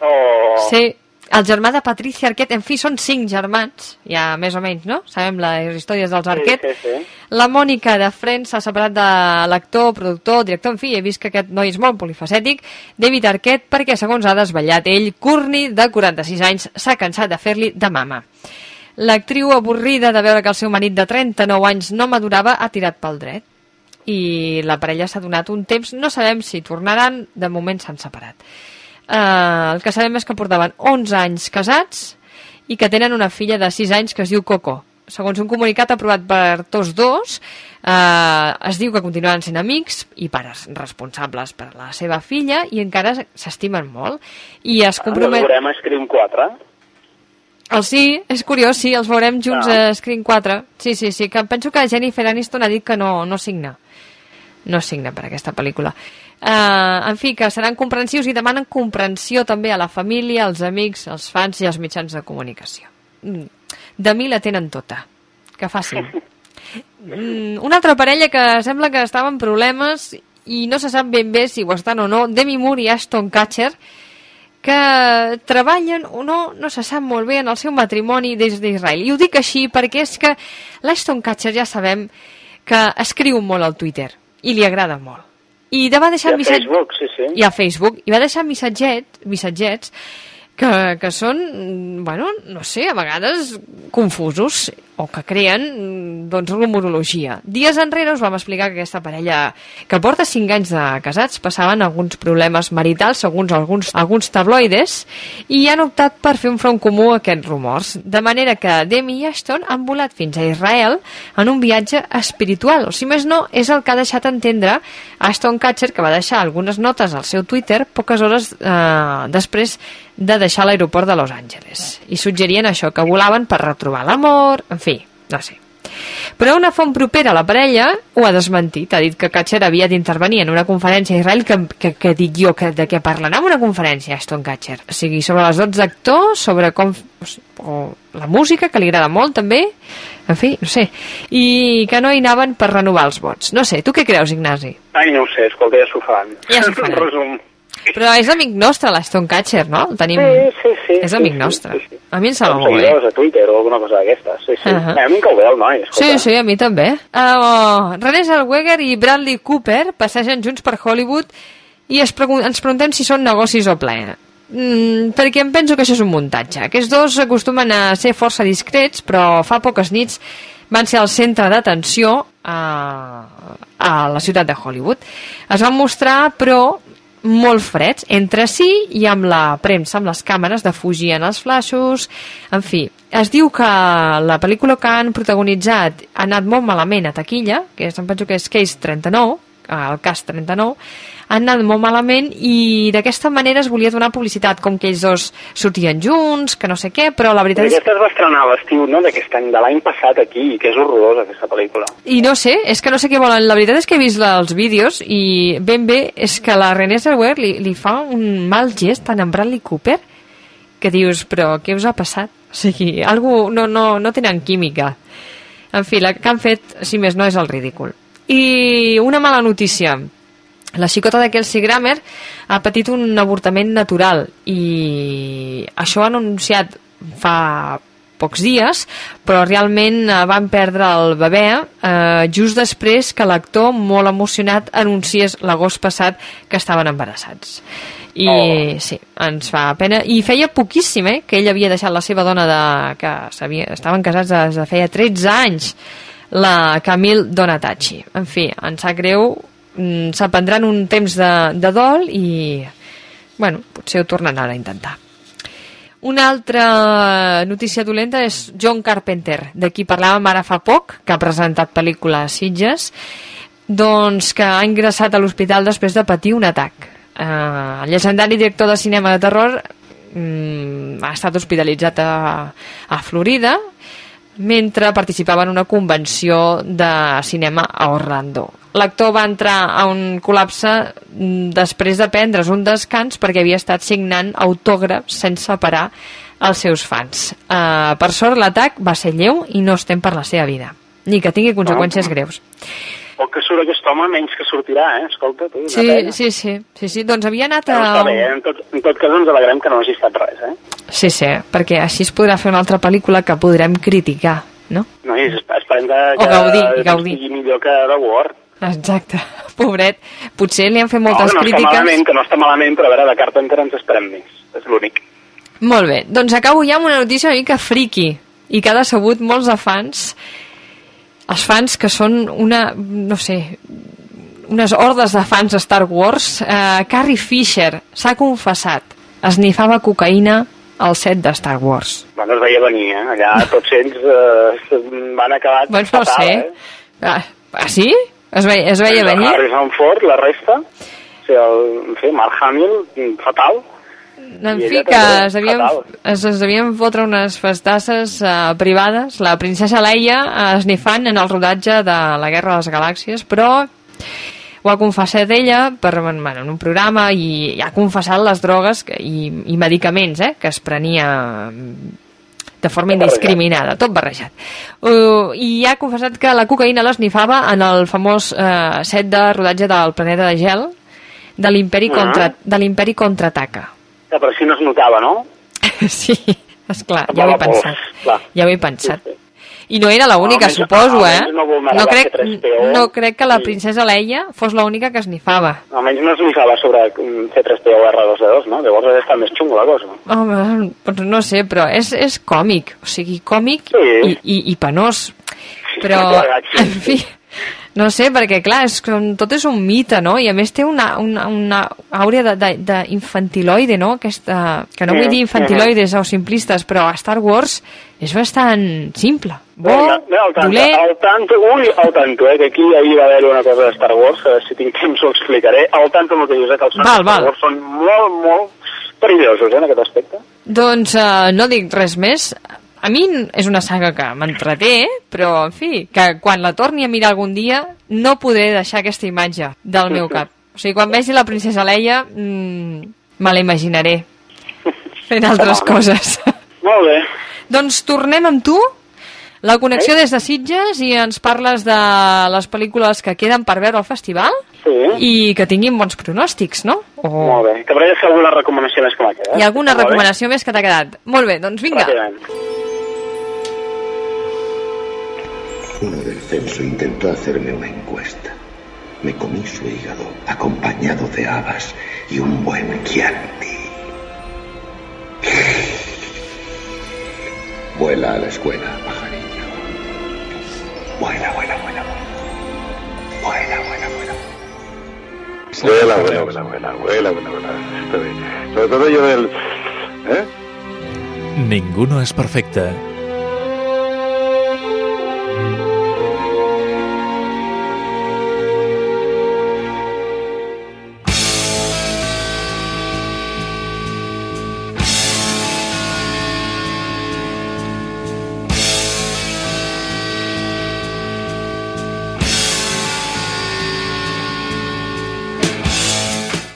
Oh. Sí, el germà de Patricia Arquette, en fi, són cinc germans, ja més o menys, no? Sabem les històries dels Arquette. Sí, sí. La Mònica de Friends s'ha separat de l'actor, productor, director, en fi, he vist que aquest noi és molt polifacètic, David Arquette, perquè segons ha desvetllat ell, Courtney, de 46 anys, s'ha cansat de fer-li de mama. L'actriu avorrida de veure que el seu marit de 39 anys no madurava ha tirat pel dret i la parella s'ha donat un temps, no sabem si tornaran, de moment s'han separat. Uh, el que sabem és que portaven 11 anys casats i que tenen una filla de 6 anys que es diu Coco. Segons un comunicat aprovat per tots dos, eh, es diu que continuen sent amics i pares responsables per la seva filla i encara s'estimen molt. I es compromet... veurem a Scream 4. El sí, és curiós, sí, els veurem junts Ah. a Screen 4. Sí, sí, sí, que penso que Jennifer Aniston ha dit que no, no signa. No signa per aquesta pel·lícula. Uh, en fi, que seran comprensius i demanen comprensió també a la família, als amics, als fans i als mitjans de comunicació. Mm. De mi la tenen tota. Que facin. Mm, una altra parella que sembla que estava en problemes i no se sap ben bé si ho estan o no, Demi Moore i Ashton Kutcher, que treballen o no, no se sap molt bé en el seu matrimoni des d'Israel. I ho dic així perquè és que l'Ashton Kutcher ja sabem que escriu molt al Twitter i li agrada molt. I de va deixar I a missatge- Facebook, sí, sí. I a Facebook. I va deixar missatget, missatgets que, que són, mm, bueno, no sé, a vegades confusos o que creen mm, doncs, rumorologia. Dies enrere us vam explicar que aquesta parella que porta 5 anys de casats passaven alguns problemes maritals segons alguns, alguns tabloides i han optat per fer un front comú a aquests rumors. De manera que Demi i Ashton han volat fins a Israel en un viatge espiritual. O si més no, és el que ha deixat entendre Ashton Kutcher, que va deixar algunes notes al seu Twitter poques hores eh, després de deixar l'aeroport de Los Angeles. I suggerien això, que volaven per retrobar l'amor, en fi, no sé. Però una font propera a la parella ho ha desmentit. Ha dit que Kutcher havia d'intervenir en una conferència a Israel que, que, que dic jo, que, de què parlen en una conferència, Aston Kutcher. O sigui, sobre les dots d'actors, sobre com... O, la música, que li agrada molt, també. En fi, no sé. I que no hi anaven per renovar els vots. No sé, tu què creus, Ignasi? Ai, no ho sé, escolta, ja s'ho fan. Ja s'ho faran. Resum. Però és amic nostre, l'Aston Catcher, no? El tenim... Sí, sí, sí. És amic sí, nostre. sí, sí. A mi em sembla molt bé. a Twitter o alguna cosa d'aquestes, sí, sí. Uh -huh. A mi em cau bé el noi, escolta. Sí, sí, a mi també. Uh, René Zellweger i Bradley Cooper passegen junts per Hollywood i es pregun ens preguntem si són negocis o plena. Mm, perquè em penso que això és un muntatge. Aquests dos acostumen a ser força discrets, però fa poques nits van ser el centre d'atenció a, a la ciutat de Hollywood. Es van mostrar, però, molt freds entre si i amb la premsa, amb les càmeres de fugir en els flaixos, en fi. Es diu que la pel·lícula que han protagonitzat ha anat molt malament a taquilla, que em penso que és Case 39, el cas 39, han anat molt malament i d'aquesta manera es volia donar publicitat, com que ells dos sortien junts, que no sé què, però la veritat és Aquesta es va estrenar a l'estiu, no?, d'aquest any, de l'any passat aquí, que és horrorosa, aquesta pel·lícula. I no sé, és que no sé què volen. La veritat és que he vist la, els vídeos i ben bé és que la Renée Zellweger li, li fa un mal gest tant en Bradley Cooper que dius, però què us ha passat? O sigui, algú, no, no, no tenen química. En fi, la que han fet, si més no, és el ridícul. I una mala notícia. La xicota de Kelsey Grammer ha patit un avortament natural i això ha anunciat fa pocs dies, però realment eh, van perdre el bebè eh, just després que l'actor, molt emocionat, anunciés l'agost passat que estaven embarassats. I Oh. sí, ens fa pena. I feia poquíssim, eh, que ell havia deixat la seva dona de... que estaven casats des de feia 13 anys, la Camille Donatacci. En fi, ens sap greu, mm, s'aprendran un temps de, de dol i, bueno, potser ho tornaran a intentar. Una altra notícia dolenta és John Carpenter, de qui parlàvem ara fa poc, que ha presentat pel·lícula a Sitges, doncs que ha ingressat a l'hospital després de patir un atac. Uh, el llegendari director de cinema de terror mm, ha estat hospitalitzat a, a Florida mentre participava en una convenció de cinema a Orlando. L'actor va entrar a un col·lapse mm, després de prendre's un descans perquè havia estat signant autògrafs sense parar als seus fans. Uh, per sort, l'atac va ser lleu i no estem per la seva vida, ni que tingui conseqüències greus. O que surt aquest home, menys que sortirà, eh? Escolta, tu, Sí, sí, sí, sí, sí. Doncs havia anat Però a... està bé, eh? en, tot, en tot cas ens alegrem que no hagi estat res, eh? Sí, sí, perquè així es podrà fer una altra pel·lícula que podrem criticar, no? No, i esp- esperem que, O que gaudir, que gaudir. estigui millor que The War. Exacte, pobret. Potser li han fet moltes no, que no crítiques. està malament, que no està malament, però a veure, de Carpenter ens esperem més. És l'únic. Molt bé, doncs acabo ja amb una notícia una mica friki i que ha decebut molts de fans, els fans que són una, no sé, unes hordes de fans de Star Wars, eh, Carrie Fisher s'ha confessat, esnifava cocaïna al set de Star Wars. Bueno, es veia venir, eh? Allà tots ells eh, van acabar Bueno, no fatal, sé. eh? Ah, ah, sí? Es veia, es veia venir? Harrison Ford, la resta, o sigui, el, en fi, Mark Hamill, fatal. En fi, que es devien, es, es devien fotre unes festasses uh, privades, la princesa Leia uh, esnifant en el rodatge de la Guerra de les Galàxies, però ho ha confessat ella per, bueno, en un programa i, i ha confessat les drogues que, i, i medicaments eh, que es prenia mm, de forma indiscriminada, tot barrejat. Uh, I ha confessat que la cocaïna l'esnifava en el famós uh, set de rodatge del planeta de gel de l'imperi Ah. contra, de l'imperi contraataca. Que per si no es notava, no? Sí, esclar, ja ho he pensat. clar. Ja ho he pensat. I no era l'única, suposo, eh? no crec, C3PO. no crec que la princesa Leia fos l'única que esnifava. Almenys no es nifava sobre mm, C3PO o R2D2, no? Llavors ha d'estar més xungo la cosa. Home, doncs no sé, però és, és còmic. O sigui, còmic Sí. i, i, i penós. Però, en fi, no sé, perquè clar, és, com, tot és un mite, no? I a més té una, una, una àurea de- de- d'infantiloide, no? Aquesta, que no vull dir infantiloides o simplistes, però a Star Wars és bastant simple. Bo, Vinga, vinga, al tanto, dolent... al tanto, ui, al tanto, eh, que aquí ahir va haver una cosa de Star Wars, que si tinc temps ho explicaré. Al tanto amb el que dius, eh, que els Val, Star val. Wars són molt, molt perillosos, eh, en aquest aspecte. Doncs uh, no dic res més. A mi és una saga que m'entreté, però, en fi, que quan la torni a mirar algun dia no podré deixar aquesta imatge del meu cap. O sigui, quan vegi la princesa Leia, mmm, me la imaginaré fent altres coses. Molt bé. doncs tornem amb tu, la connexió des de Sitges, i ens parles de les pel·lícules que queden per veure al festival Sí. i que tinguin bons pronòstics, no? O... Molt bé. Que fer alguna recomanació més que m'ha quedat. Hi ha alguna Molt bé. recomanació més que t'ha quedat? Molt bé, doncs vinga. Ràpidament. Uno del censo intentó hacerme una encuesta. Me comí su hígado, acompañado de habas y un buen chianti. Vuela a la escuela, pajarillo. Vuela, vuela, vuela. Vuela, vuela, vuela. Vuela, vuela, vuela, vuela, vuela, vuela, vuela. Está bien. Sobre todo yo del... ¿Eh? Ninguno es perfecte.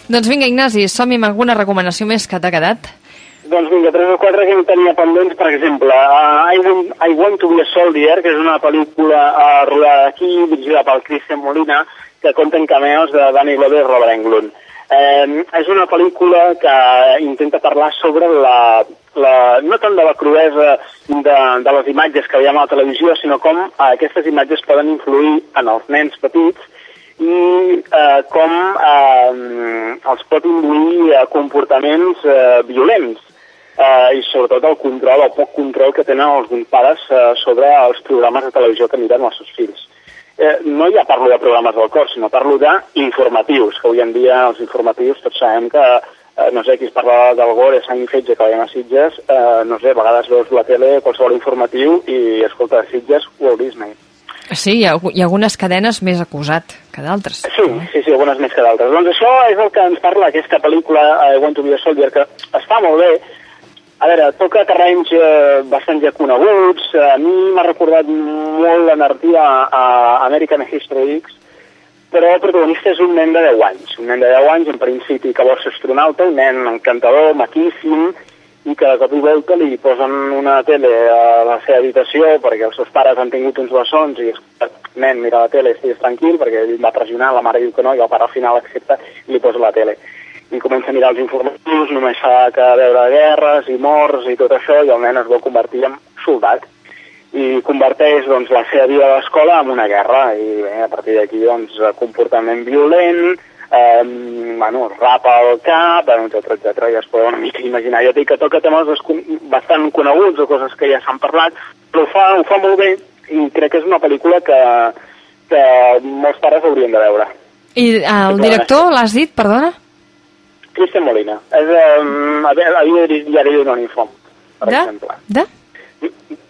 Doncs vinga, Ignasi, som-hi amb alguna recomanació més que t'ha quedat. Doncs vinga, tres o quatre que em tenia pendents, per exemple, uh, I, want, I Want to be a Soldier, que és una pel·lícula uh, rodada aquí, dirigida pel Christian Molina, que compta en cameos de Danny Glover i Robert Englund. Eh, és una pel·lícula que intenta parlar sobre la, la, no tant de la cruesa de, de les imatges que veiem a la televisió, sinó com aquestes imatges poden influir en els nens petits i eh, com eh, els pot induir a comportaments eh, violents eh, i sobretot el control, el poc control que tenen alguns pares eh, sobre els programes de televisió que miren els seus fills. Eh, no ja parlo de programes del cor, sinó parlo d'informatius, que avui en dia els informatius tots sabem que, eh, no sé, qui es parla del gore, sang i fetge que veiem a Sitges, eh, no sé, a vegades veus la tele, qualsevol informatiu, i escolta, Sitges, Walt Disney. Sí, hi ha, hi ha algunes cadenes més acusat que d'altres. Sí, sí, sí, algunes més que d'altres. Doncs això és el que ens parla aquesta pel·lícula I Want to be a Soldier, que està molt bé. A veure, toca terrenys eh, bastant ja coneguts. A mi m'ha recordat molt la narrativa a American History X, però el protagonista és un nen de 10 anys. Un nen de 10 anys, en principi, que vol ser astronauta, un nen encantador, maquíssim, i que de cop i volta li posen una tele a la seva habitació perquè els seus pares han tingut uns bessons i nen, mira la tele, estigues tranquil perquè ell va pressionar, la mare diu que no i el pare al final accepta i li posa la tele. I comença a mirar els informatius, només fa que veure guerres i morts i tot això i el nen es vol convertir en soldat. I converteix doncs, la seva vida a l'escola en una guerra i bé, a partir d'aquí doncs, comportament violent, eh, bueno, rap al cap, etcètera, etcètera, ja es podeu una mica imaginar. Jo dic que toca temes bastant coneguts o coses que ja s'han parlat, però ho fa, ho fa molt bé i crec que és una pel·lícula que, que molts pares haurien de veure. I eh, el director, l'has dit, perdona? Cristian Molina. És, um, havia de dir diari d'una ninfom, per De? exemple. De?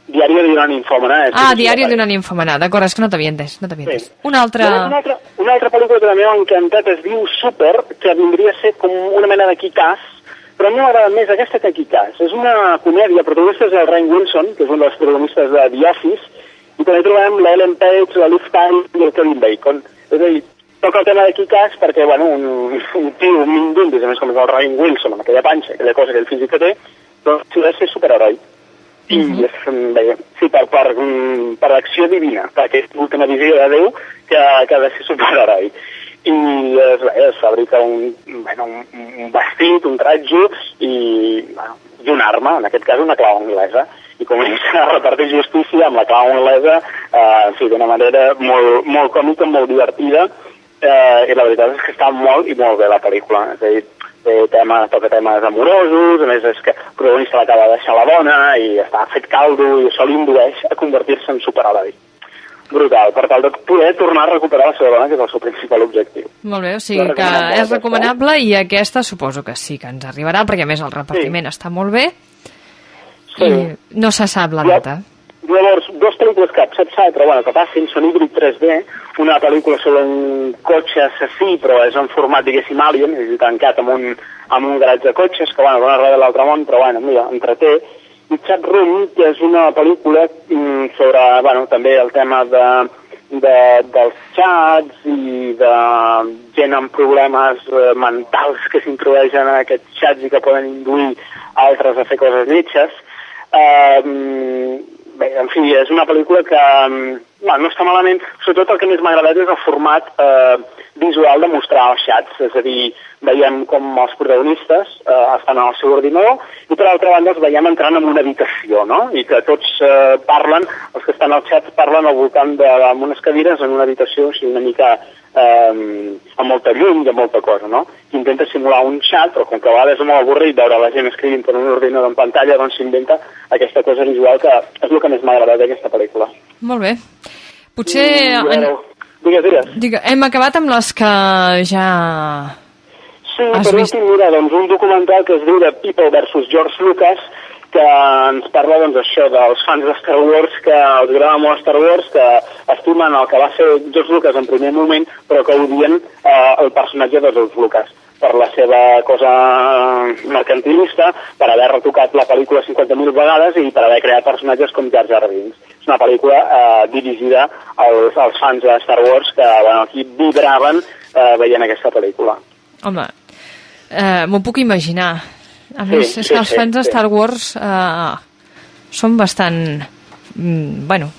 Diari d'una ninfòmana. és Ah, dirigida Diari per- d'una ninfomana. D'acord, és que no t'havia entès. No t'havia entès. Sí. Una altra... Una altra, una altra pel·lícula que també m'ha encantat es diu Super, que vindria a ser com una mena de Kikàs, però a mi m'agrada més aquesta que Kikàs. És una comèdia, protagonista és el Rain Wilson, que és un dels protagonistes de The Office, i també trobem l'Ellen Page, la Liv Tyler i el Kevin Bacon. És a dir, toca el tema de Kikàs perquè, bueno, un, un tio, un mindundis, a més com és el Rain Wilson, amb aquella panxa, aquella cosa que ell fins i tot té, doncs si ser superheroi. I és, bé, sí, per, per, mm, per acció divina, perquè és l'última visió de Déu que, que ha de ser superheroi. I es, bé, es fabrica un, bueno, un, un vestit, un tratge i, bueno, i una arma, en aquest cas una clau anglesa. I comença a repartir justícia amb la clau anglesa, eh, fi, d'una manera molt, molt còmica, molt divertida, eh, i la veritat és que està molt i molt bé la pel·lícula. És a dir, té tema, toca temes amorosos, a més és que el protagonista l'acaba de deixar la dona i està fet caldo i això l'indueix a convertir-se en superheroi. Brutal, per tal de poder tornar a recuperar la seva dona, que és el seu principal objectiu. Molt bé, o sigui que és recomanable i aquesta suposo que sí que ens arribarà, perquè a més el repartiment està molt bé Sí. i no se sap la data. Llavors, dos pel·lícules que saps però bueno, que passin són Híbrid 3D, una pel·lícula sobre un cotxe assassí, però és en format, diguéssim, alien, és tancat amb un, amb un garatge de cotxes, que, bueno, dona res de l'altre món, però, bueno, mira, entreté. I Chat Room, que és una pel·lícula mm, sobre, bueno, també el tema de, de, dels xats i de gent amb problemes eh, mentals que s'introdueixen en aquests xats i que poden induir altres a fer coses lletges. Eh, bé, en fi, és una pel·lícula que mm, bueno, no està malament. Sobretot el que més m'ha agradat és el format eh, visual de mostrar els xats. És a dir, veiem com els protagonistes eh, estan al seu ordinador i per altra banda els veiem entrant en una habitació, no? I que tots eh, parlen, els que estan al xat parlen al voltant de, amb unes cadires en una habitació així una mica eh, amb molta llum i amb molta cosa, no? Intenta simular un xat, però com que a vegades és molt avorrit veure la gent escrivint per un ordinador en pantalla, doncs s'inventa aquesta cosa visual que és el que més m'ha agradat d'aquesta pel·lícula. Molt bé. Potser... En... bueno, digues, digues. Digue, hem acabat amb les que ja... Sí, Has per vist- últim, mira, doncs un documental que es diu The People versus George Lucas, que ens parla, doncs, això, dels fans de Star Wars, que els agrada molt Star Wars, que estimen el que va fer George Lucas en primer moment, però que odien eh, el personatge de George Lucas per la seva cosa mercantilista, per haver retocat la pel·lícula 50.000 vegades i per haver creat personatges com Jar Jar Binks. És una pel·lícula eh, dirigida als, als fans de Star Wars que bueno, aquí vibraven eh, veient aquesta pel·lícula. Home, eh, m'ho puc imaginar. A Sí, més, és sí, que els sí, fans de sí. Star Wars eh, són bastant... Mm, bueno,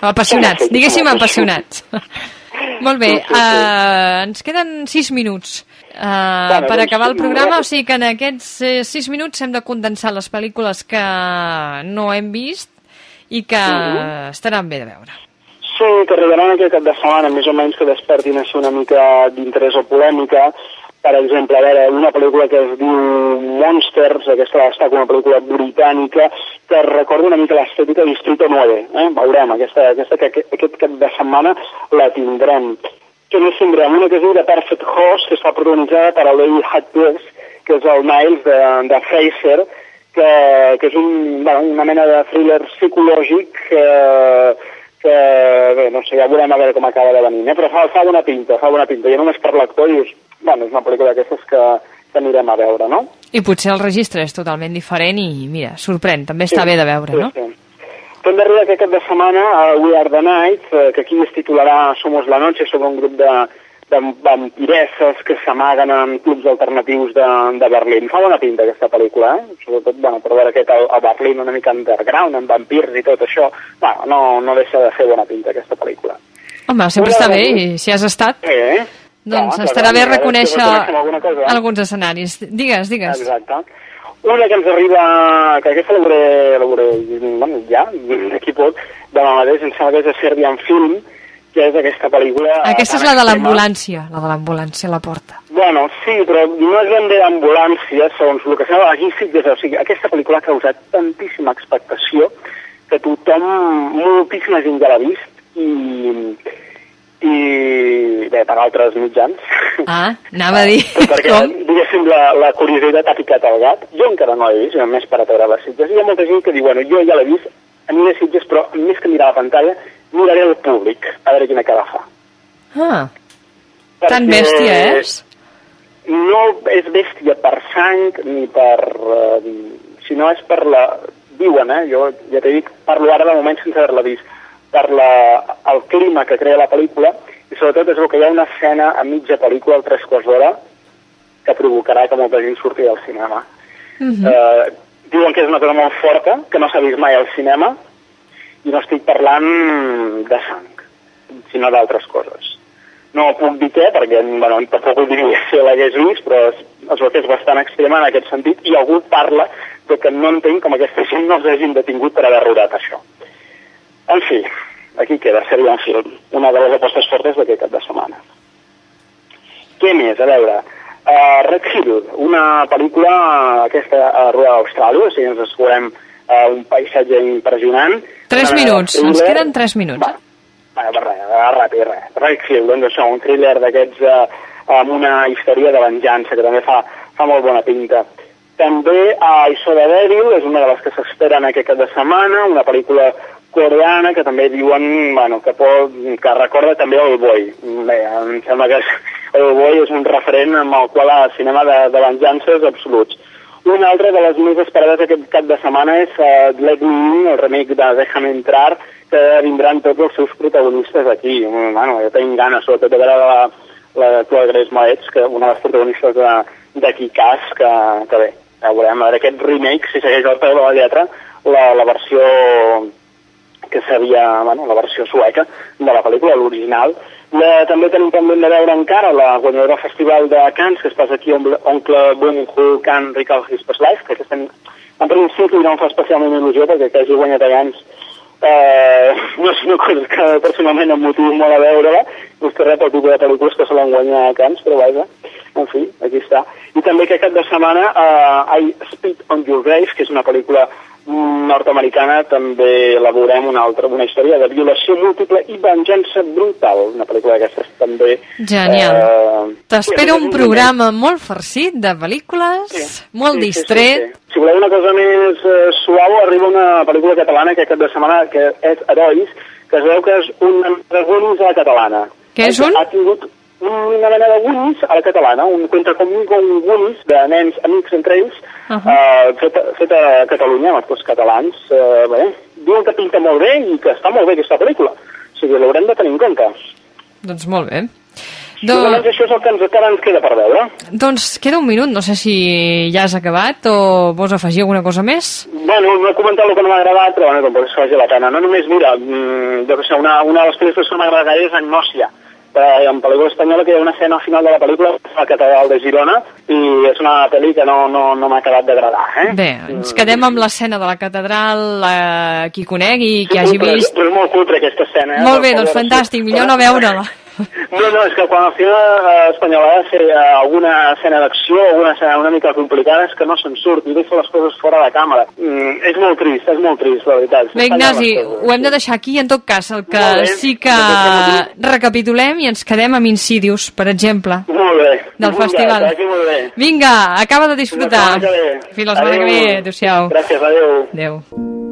apassionats, Sí, sí, diguéssim sí. apassionats. Molt bé, Sí, sí, sí. eh, ens queden sis minuts eh, Bueno, per doncs, acabar el programa, ràpid. o sigui que en aquests eh, sis minuts hem de condensar les pel·lícules que no hem vist i que estaran bé de veure. Sí, que arribaran aquest cap de setmana, més o menys que despertin així una mica d'interès o polèmica. Per exemple, a veure, una pel·lícula que es diu Monsters, aquesta estar com una pel·lícula britànica, que recorda una mica l'estètica Distrito 9. Eh? Veurem, aquesta, aquesta que aquest, cap de setmana la tindrem. Què més tindrem? Una que es diu The Perfect Host, que està protagonitzada per el Lee Hutchins, que és el Niles de, de Fraser, que, que és un, bueno, una mena de thriller psicològic eh, que, bé, no sé, ja veurem a veure com acaba de venir, eh? però fa, fa bona pinta, fa bona pinta. Ja només per l'actor bueno, és una pel·lícula d'aquestes que, que anirem a veure, no? I potser el registre és totalment diferent i, mira, sorprèn, també està bé de veure, no? Sí. També arriba aquest cap de setmana a We Are the Night, eh, que aquí es titularà Somos la Noche, sobre un grup de, de vampiresses que s'amaguen en clubs alternatius de, de Berlín. Fa bona pinta aquesta pel·lícula, eh? Sobretot, bueno, per veure aquest a, a Berlín una mica underground, amb vampirs i tot això. Bueno, no, no deixa de fer bona pinta aquesta pel·lícula. Home, sempre Una està bé, i si has estat, Sí, eh? Doncs Clar, estarà clar, bé reconèixer cosa, eh? alguns escenaris. Digues, digues. Exacte. Una que ens arriba, que aquesta veuré bueno, ja, d'aquí poc, demà mateix, em sembla que és de Serbian Film, que és aquesta pel·lícula... Aquesta és la de l'ambulància, la de l'ambulància a la porta. Bueno, sí, però no és ben bé d'ambulància, segons el que sembla aquí sí que és, o sigui, aquesta pel·lícula ha causat tantíssima expectació que tothom, moltíssima gent ja l'ha vist i, i bé, per altres mitjans. Ah, anava a dir... perquè, Com? diguéssim, la, la curiositat ha picat el gat. Jo encara no l'he vist, només per a veure les Sitges. Hi ha molta gent que diu, bueno, jo ja l'he vist, aniré a Sitges, però més que mirar la pantalla, miraré el públic, a veure quina cara fa. Ah, Perquè tan bèstia és? No és bèstia per sang ni per... Eh, sinó és per la... Diuen, eh? Jo ja t'he dit, parlo ara de moment sense haver-la vist. Per la, el clima que crea la pel·lícula i sobretot veu que hi ha una escena a mitja pel·lícula, al tres quarts d'hora, que provocarà que molta gent surti del cinema. Mhm. Eh, diuen que és una cosa molt forta, que no s'ha vist mai al cinema, i no estic parlant de sang, sinó d'altres coses. No puc dir què, perquè bueno, tampoc ho diria si l'hagués vist, però es, es veu que és bastant extrema en aquest sentit, i algú parla de que no entenc com aquesta gent no els hagin detingut per haver rodat això. En fi, aquí queda, seria un film, una de les apostes fortes d'aquest cap de setmana. Què més? A veure, uh, Red Hill, una pel·lícula aquesta a rodar a Austràlia, o sigui, ens descobrem uh, un paisatge impressionant. Tres minuts, ens queden tres minuts. Va, va, va, res, va, ràpid, res. Red Hill, doncs això, un thriller d'aquests uh, amb una història de venjança que també fa, fa molt bona pinta. També a Isoda Devil, és una de les que s'esperen aquest cap de setmana, una pel·lícula coreana que també diuen bueno, que, pot, que recorda també el Boi. Bé, em sembla que el Boi és un referent amb el qual a cinema de, de venjances absoluts. Una altra de les més esperades aquest cap de setmana és uh, Let Me In, el remake de Déjame Entrar, que vindran tots els seus protagonistes aquí. Bueno, jo tinc ganes, sobretot, de veure la, la Chloe Grace Moretz, que una de les protagonistes de Kikas, que, que bé, ja veurem, a veure aquest remake, si segueix al peu de la lletra, la, la versió que s'havia, bueno, la versió sueca de la pel·lícula, l'original. La- També tenim pendent de veure encara la guanyadora Festival de Cannes, que es passa aquí on Oncle Boom Who Can Recall His Past Life, que aquest en, en principi no em fa especialment il·lusió perquè que hagi guanyat a Cannes eh, no és una cosa que personalment em motivi molt a veure-la, que res pel tipus de pel·lícules que se l'han guanyat a Cannes, però vaja, en fi, aquí està. I també que cap de setmana eh, I Spit on Your Grave, que és una pel·lícula nord-americana, també elaborem una altra, una història de violació múltiple i venjança brutal, una pel·lícula d'aquestes també... Genial. Eh, T'espera sí, un programa molt farcit de pel·lícules, molt Sí, sí, distret. sí, sí. Si voleu una cosa més eh, suau, arriba una pel·lícula catalana que aquest de setmana que és Herois, que es veu que és un la catalana. Què és un? Ha tingut una mena de Goonies a la catalana, un cuenta conmigo, un Goonies de nens amics entre ells, uh. -huh. uh, fet, fet a Catalunya, amb actors catalans. Uh, bé, diuen que pinta molt bé i que està molt bé aquesta pel·lícula. O sigui, l'haurem de tenir en compte. Doncs molt bé. Do... Do... Llavors, això és el que ens, encara ens queda per veure. Doncs queda un minut, no sé si ja has acabat o vols afegir alguna cosa més? Bueno, no he comentat el que no m'ha agradat, però bueno, tampoc es faci la pena. No només, mira, mm, jo que sé, una, una de les pel·lícules que no m'agrada gaire és Agnòsia, eh, en pel·lícula espanyola que hi ha una escena al final de la pel·lícula a la catedral de Girona i és una pel·li que no, no, no m'ha acabat d'agradar, eh? Bé, ens quedem amb l'escena de la catedral, eh, qui conegui, qui hagi Cutre, vist. Però és molt cutre aquesta escena, eh? Molt bé, doncs fantàstic, millor no veure-la. No, no, és que quan el cinema eh, espanyol ha de fer eh, alguna escena d'acció, alguna escena una mica complicada, és que no se'n surt i deixa les coses fora de càmera. Mm, és molt trist, és molt trist, la veritat. Bé, Ignasi, ho hem de deixar aquí, en tot cas, el que sí que recapitulem i ens quedem amb Insidious, per exemple, Molt bé. del Vinga, festival. molt bé. Vinga, acaba de disfrutar. Fins la setmana que ve. Adéu-siau. Gràcies, adéu. Adéu.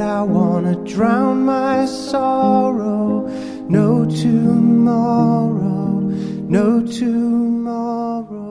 I wanna drown my sorrow. No tomorrow, no tomorrow.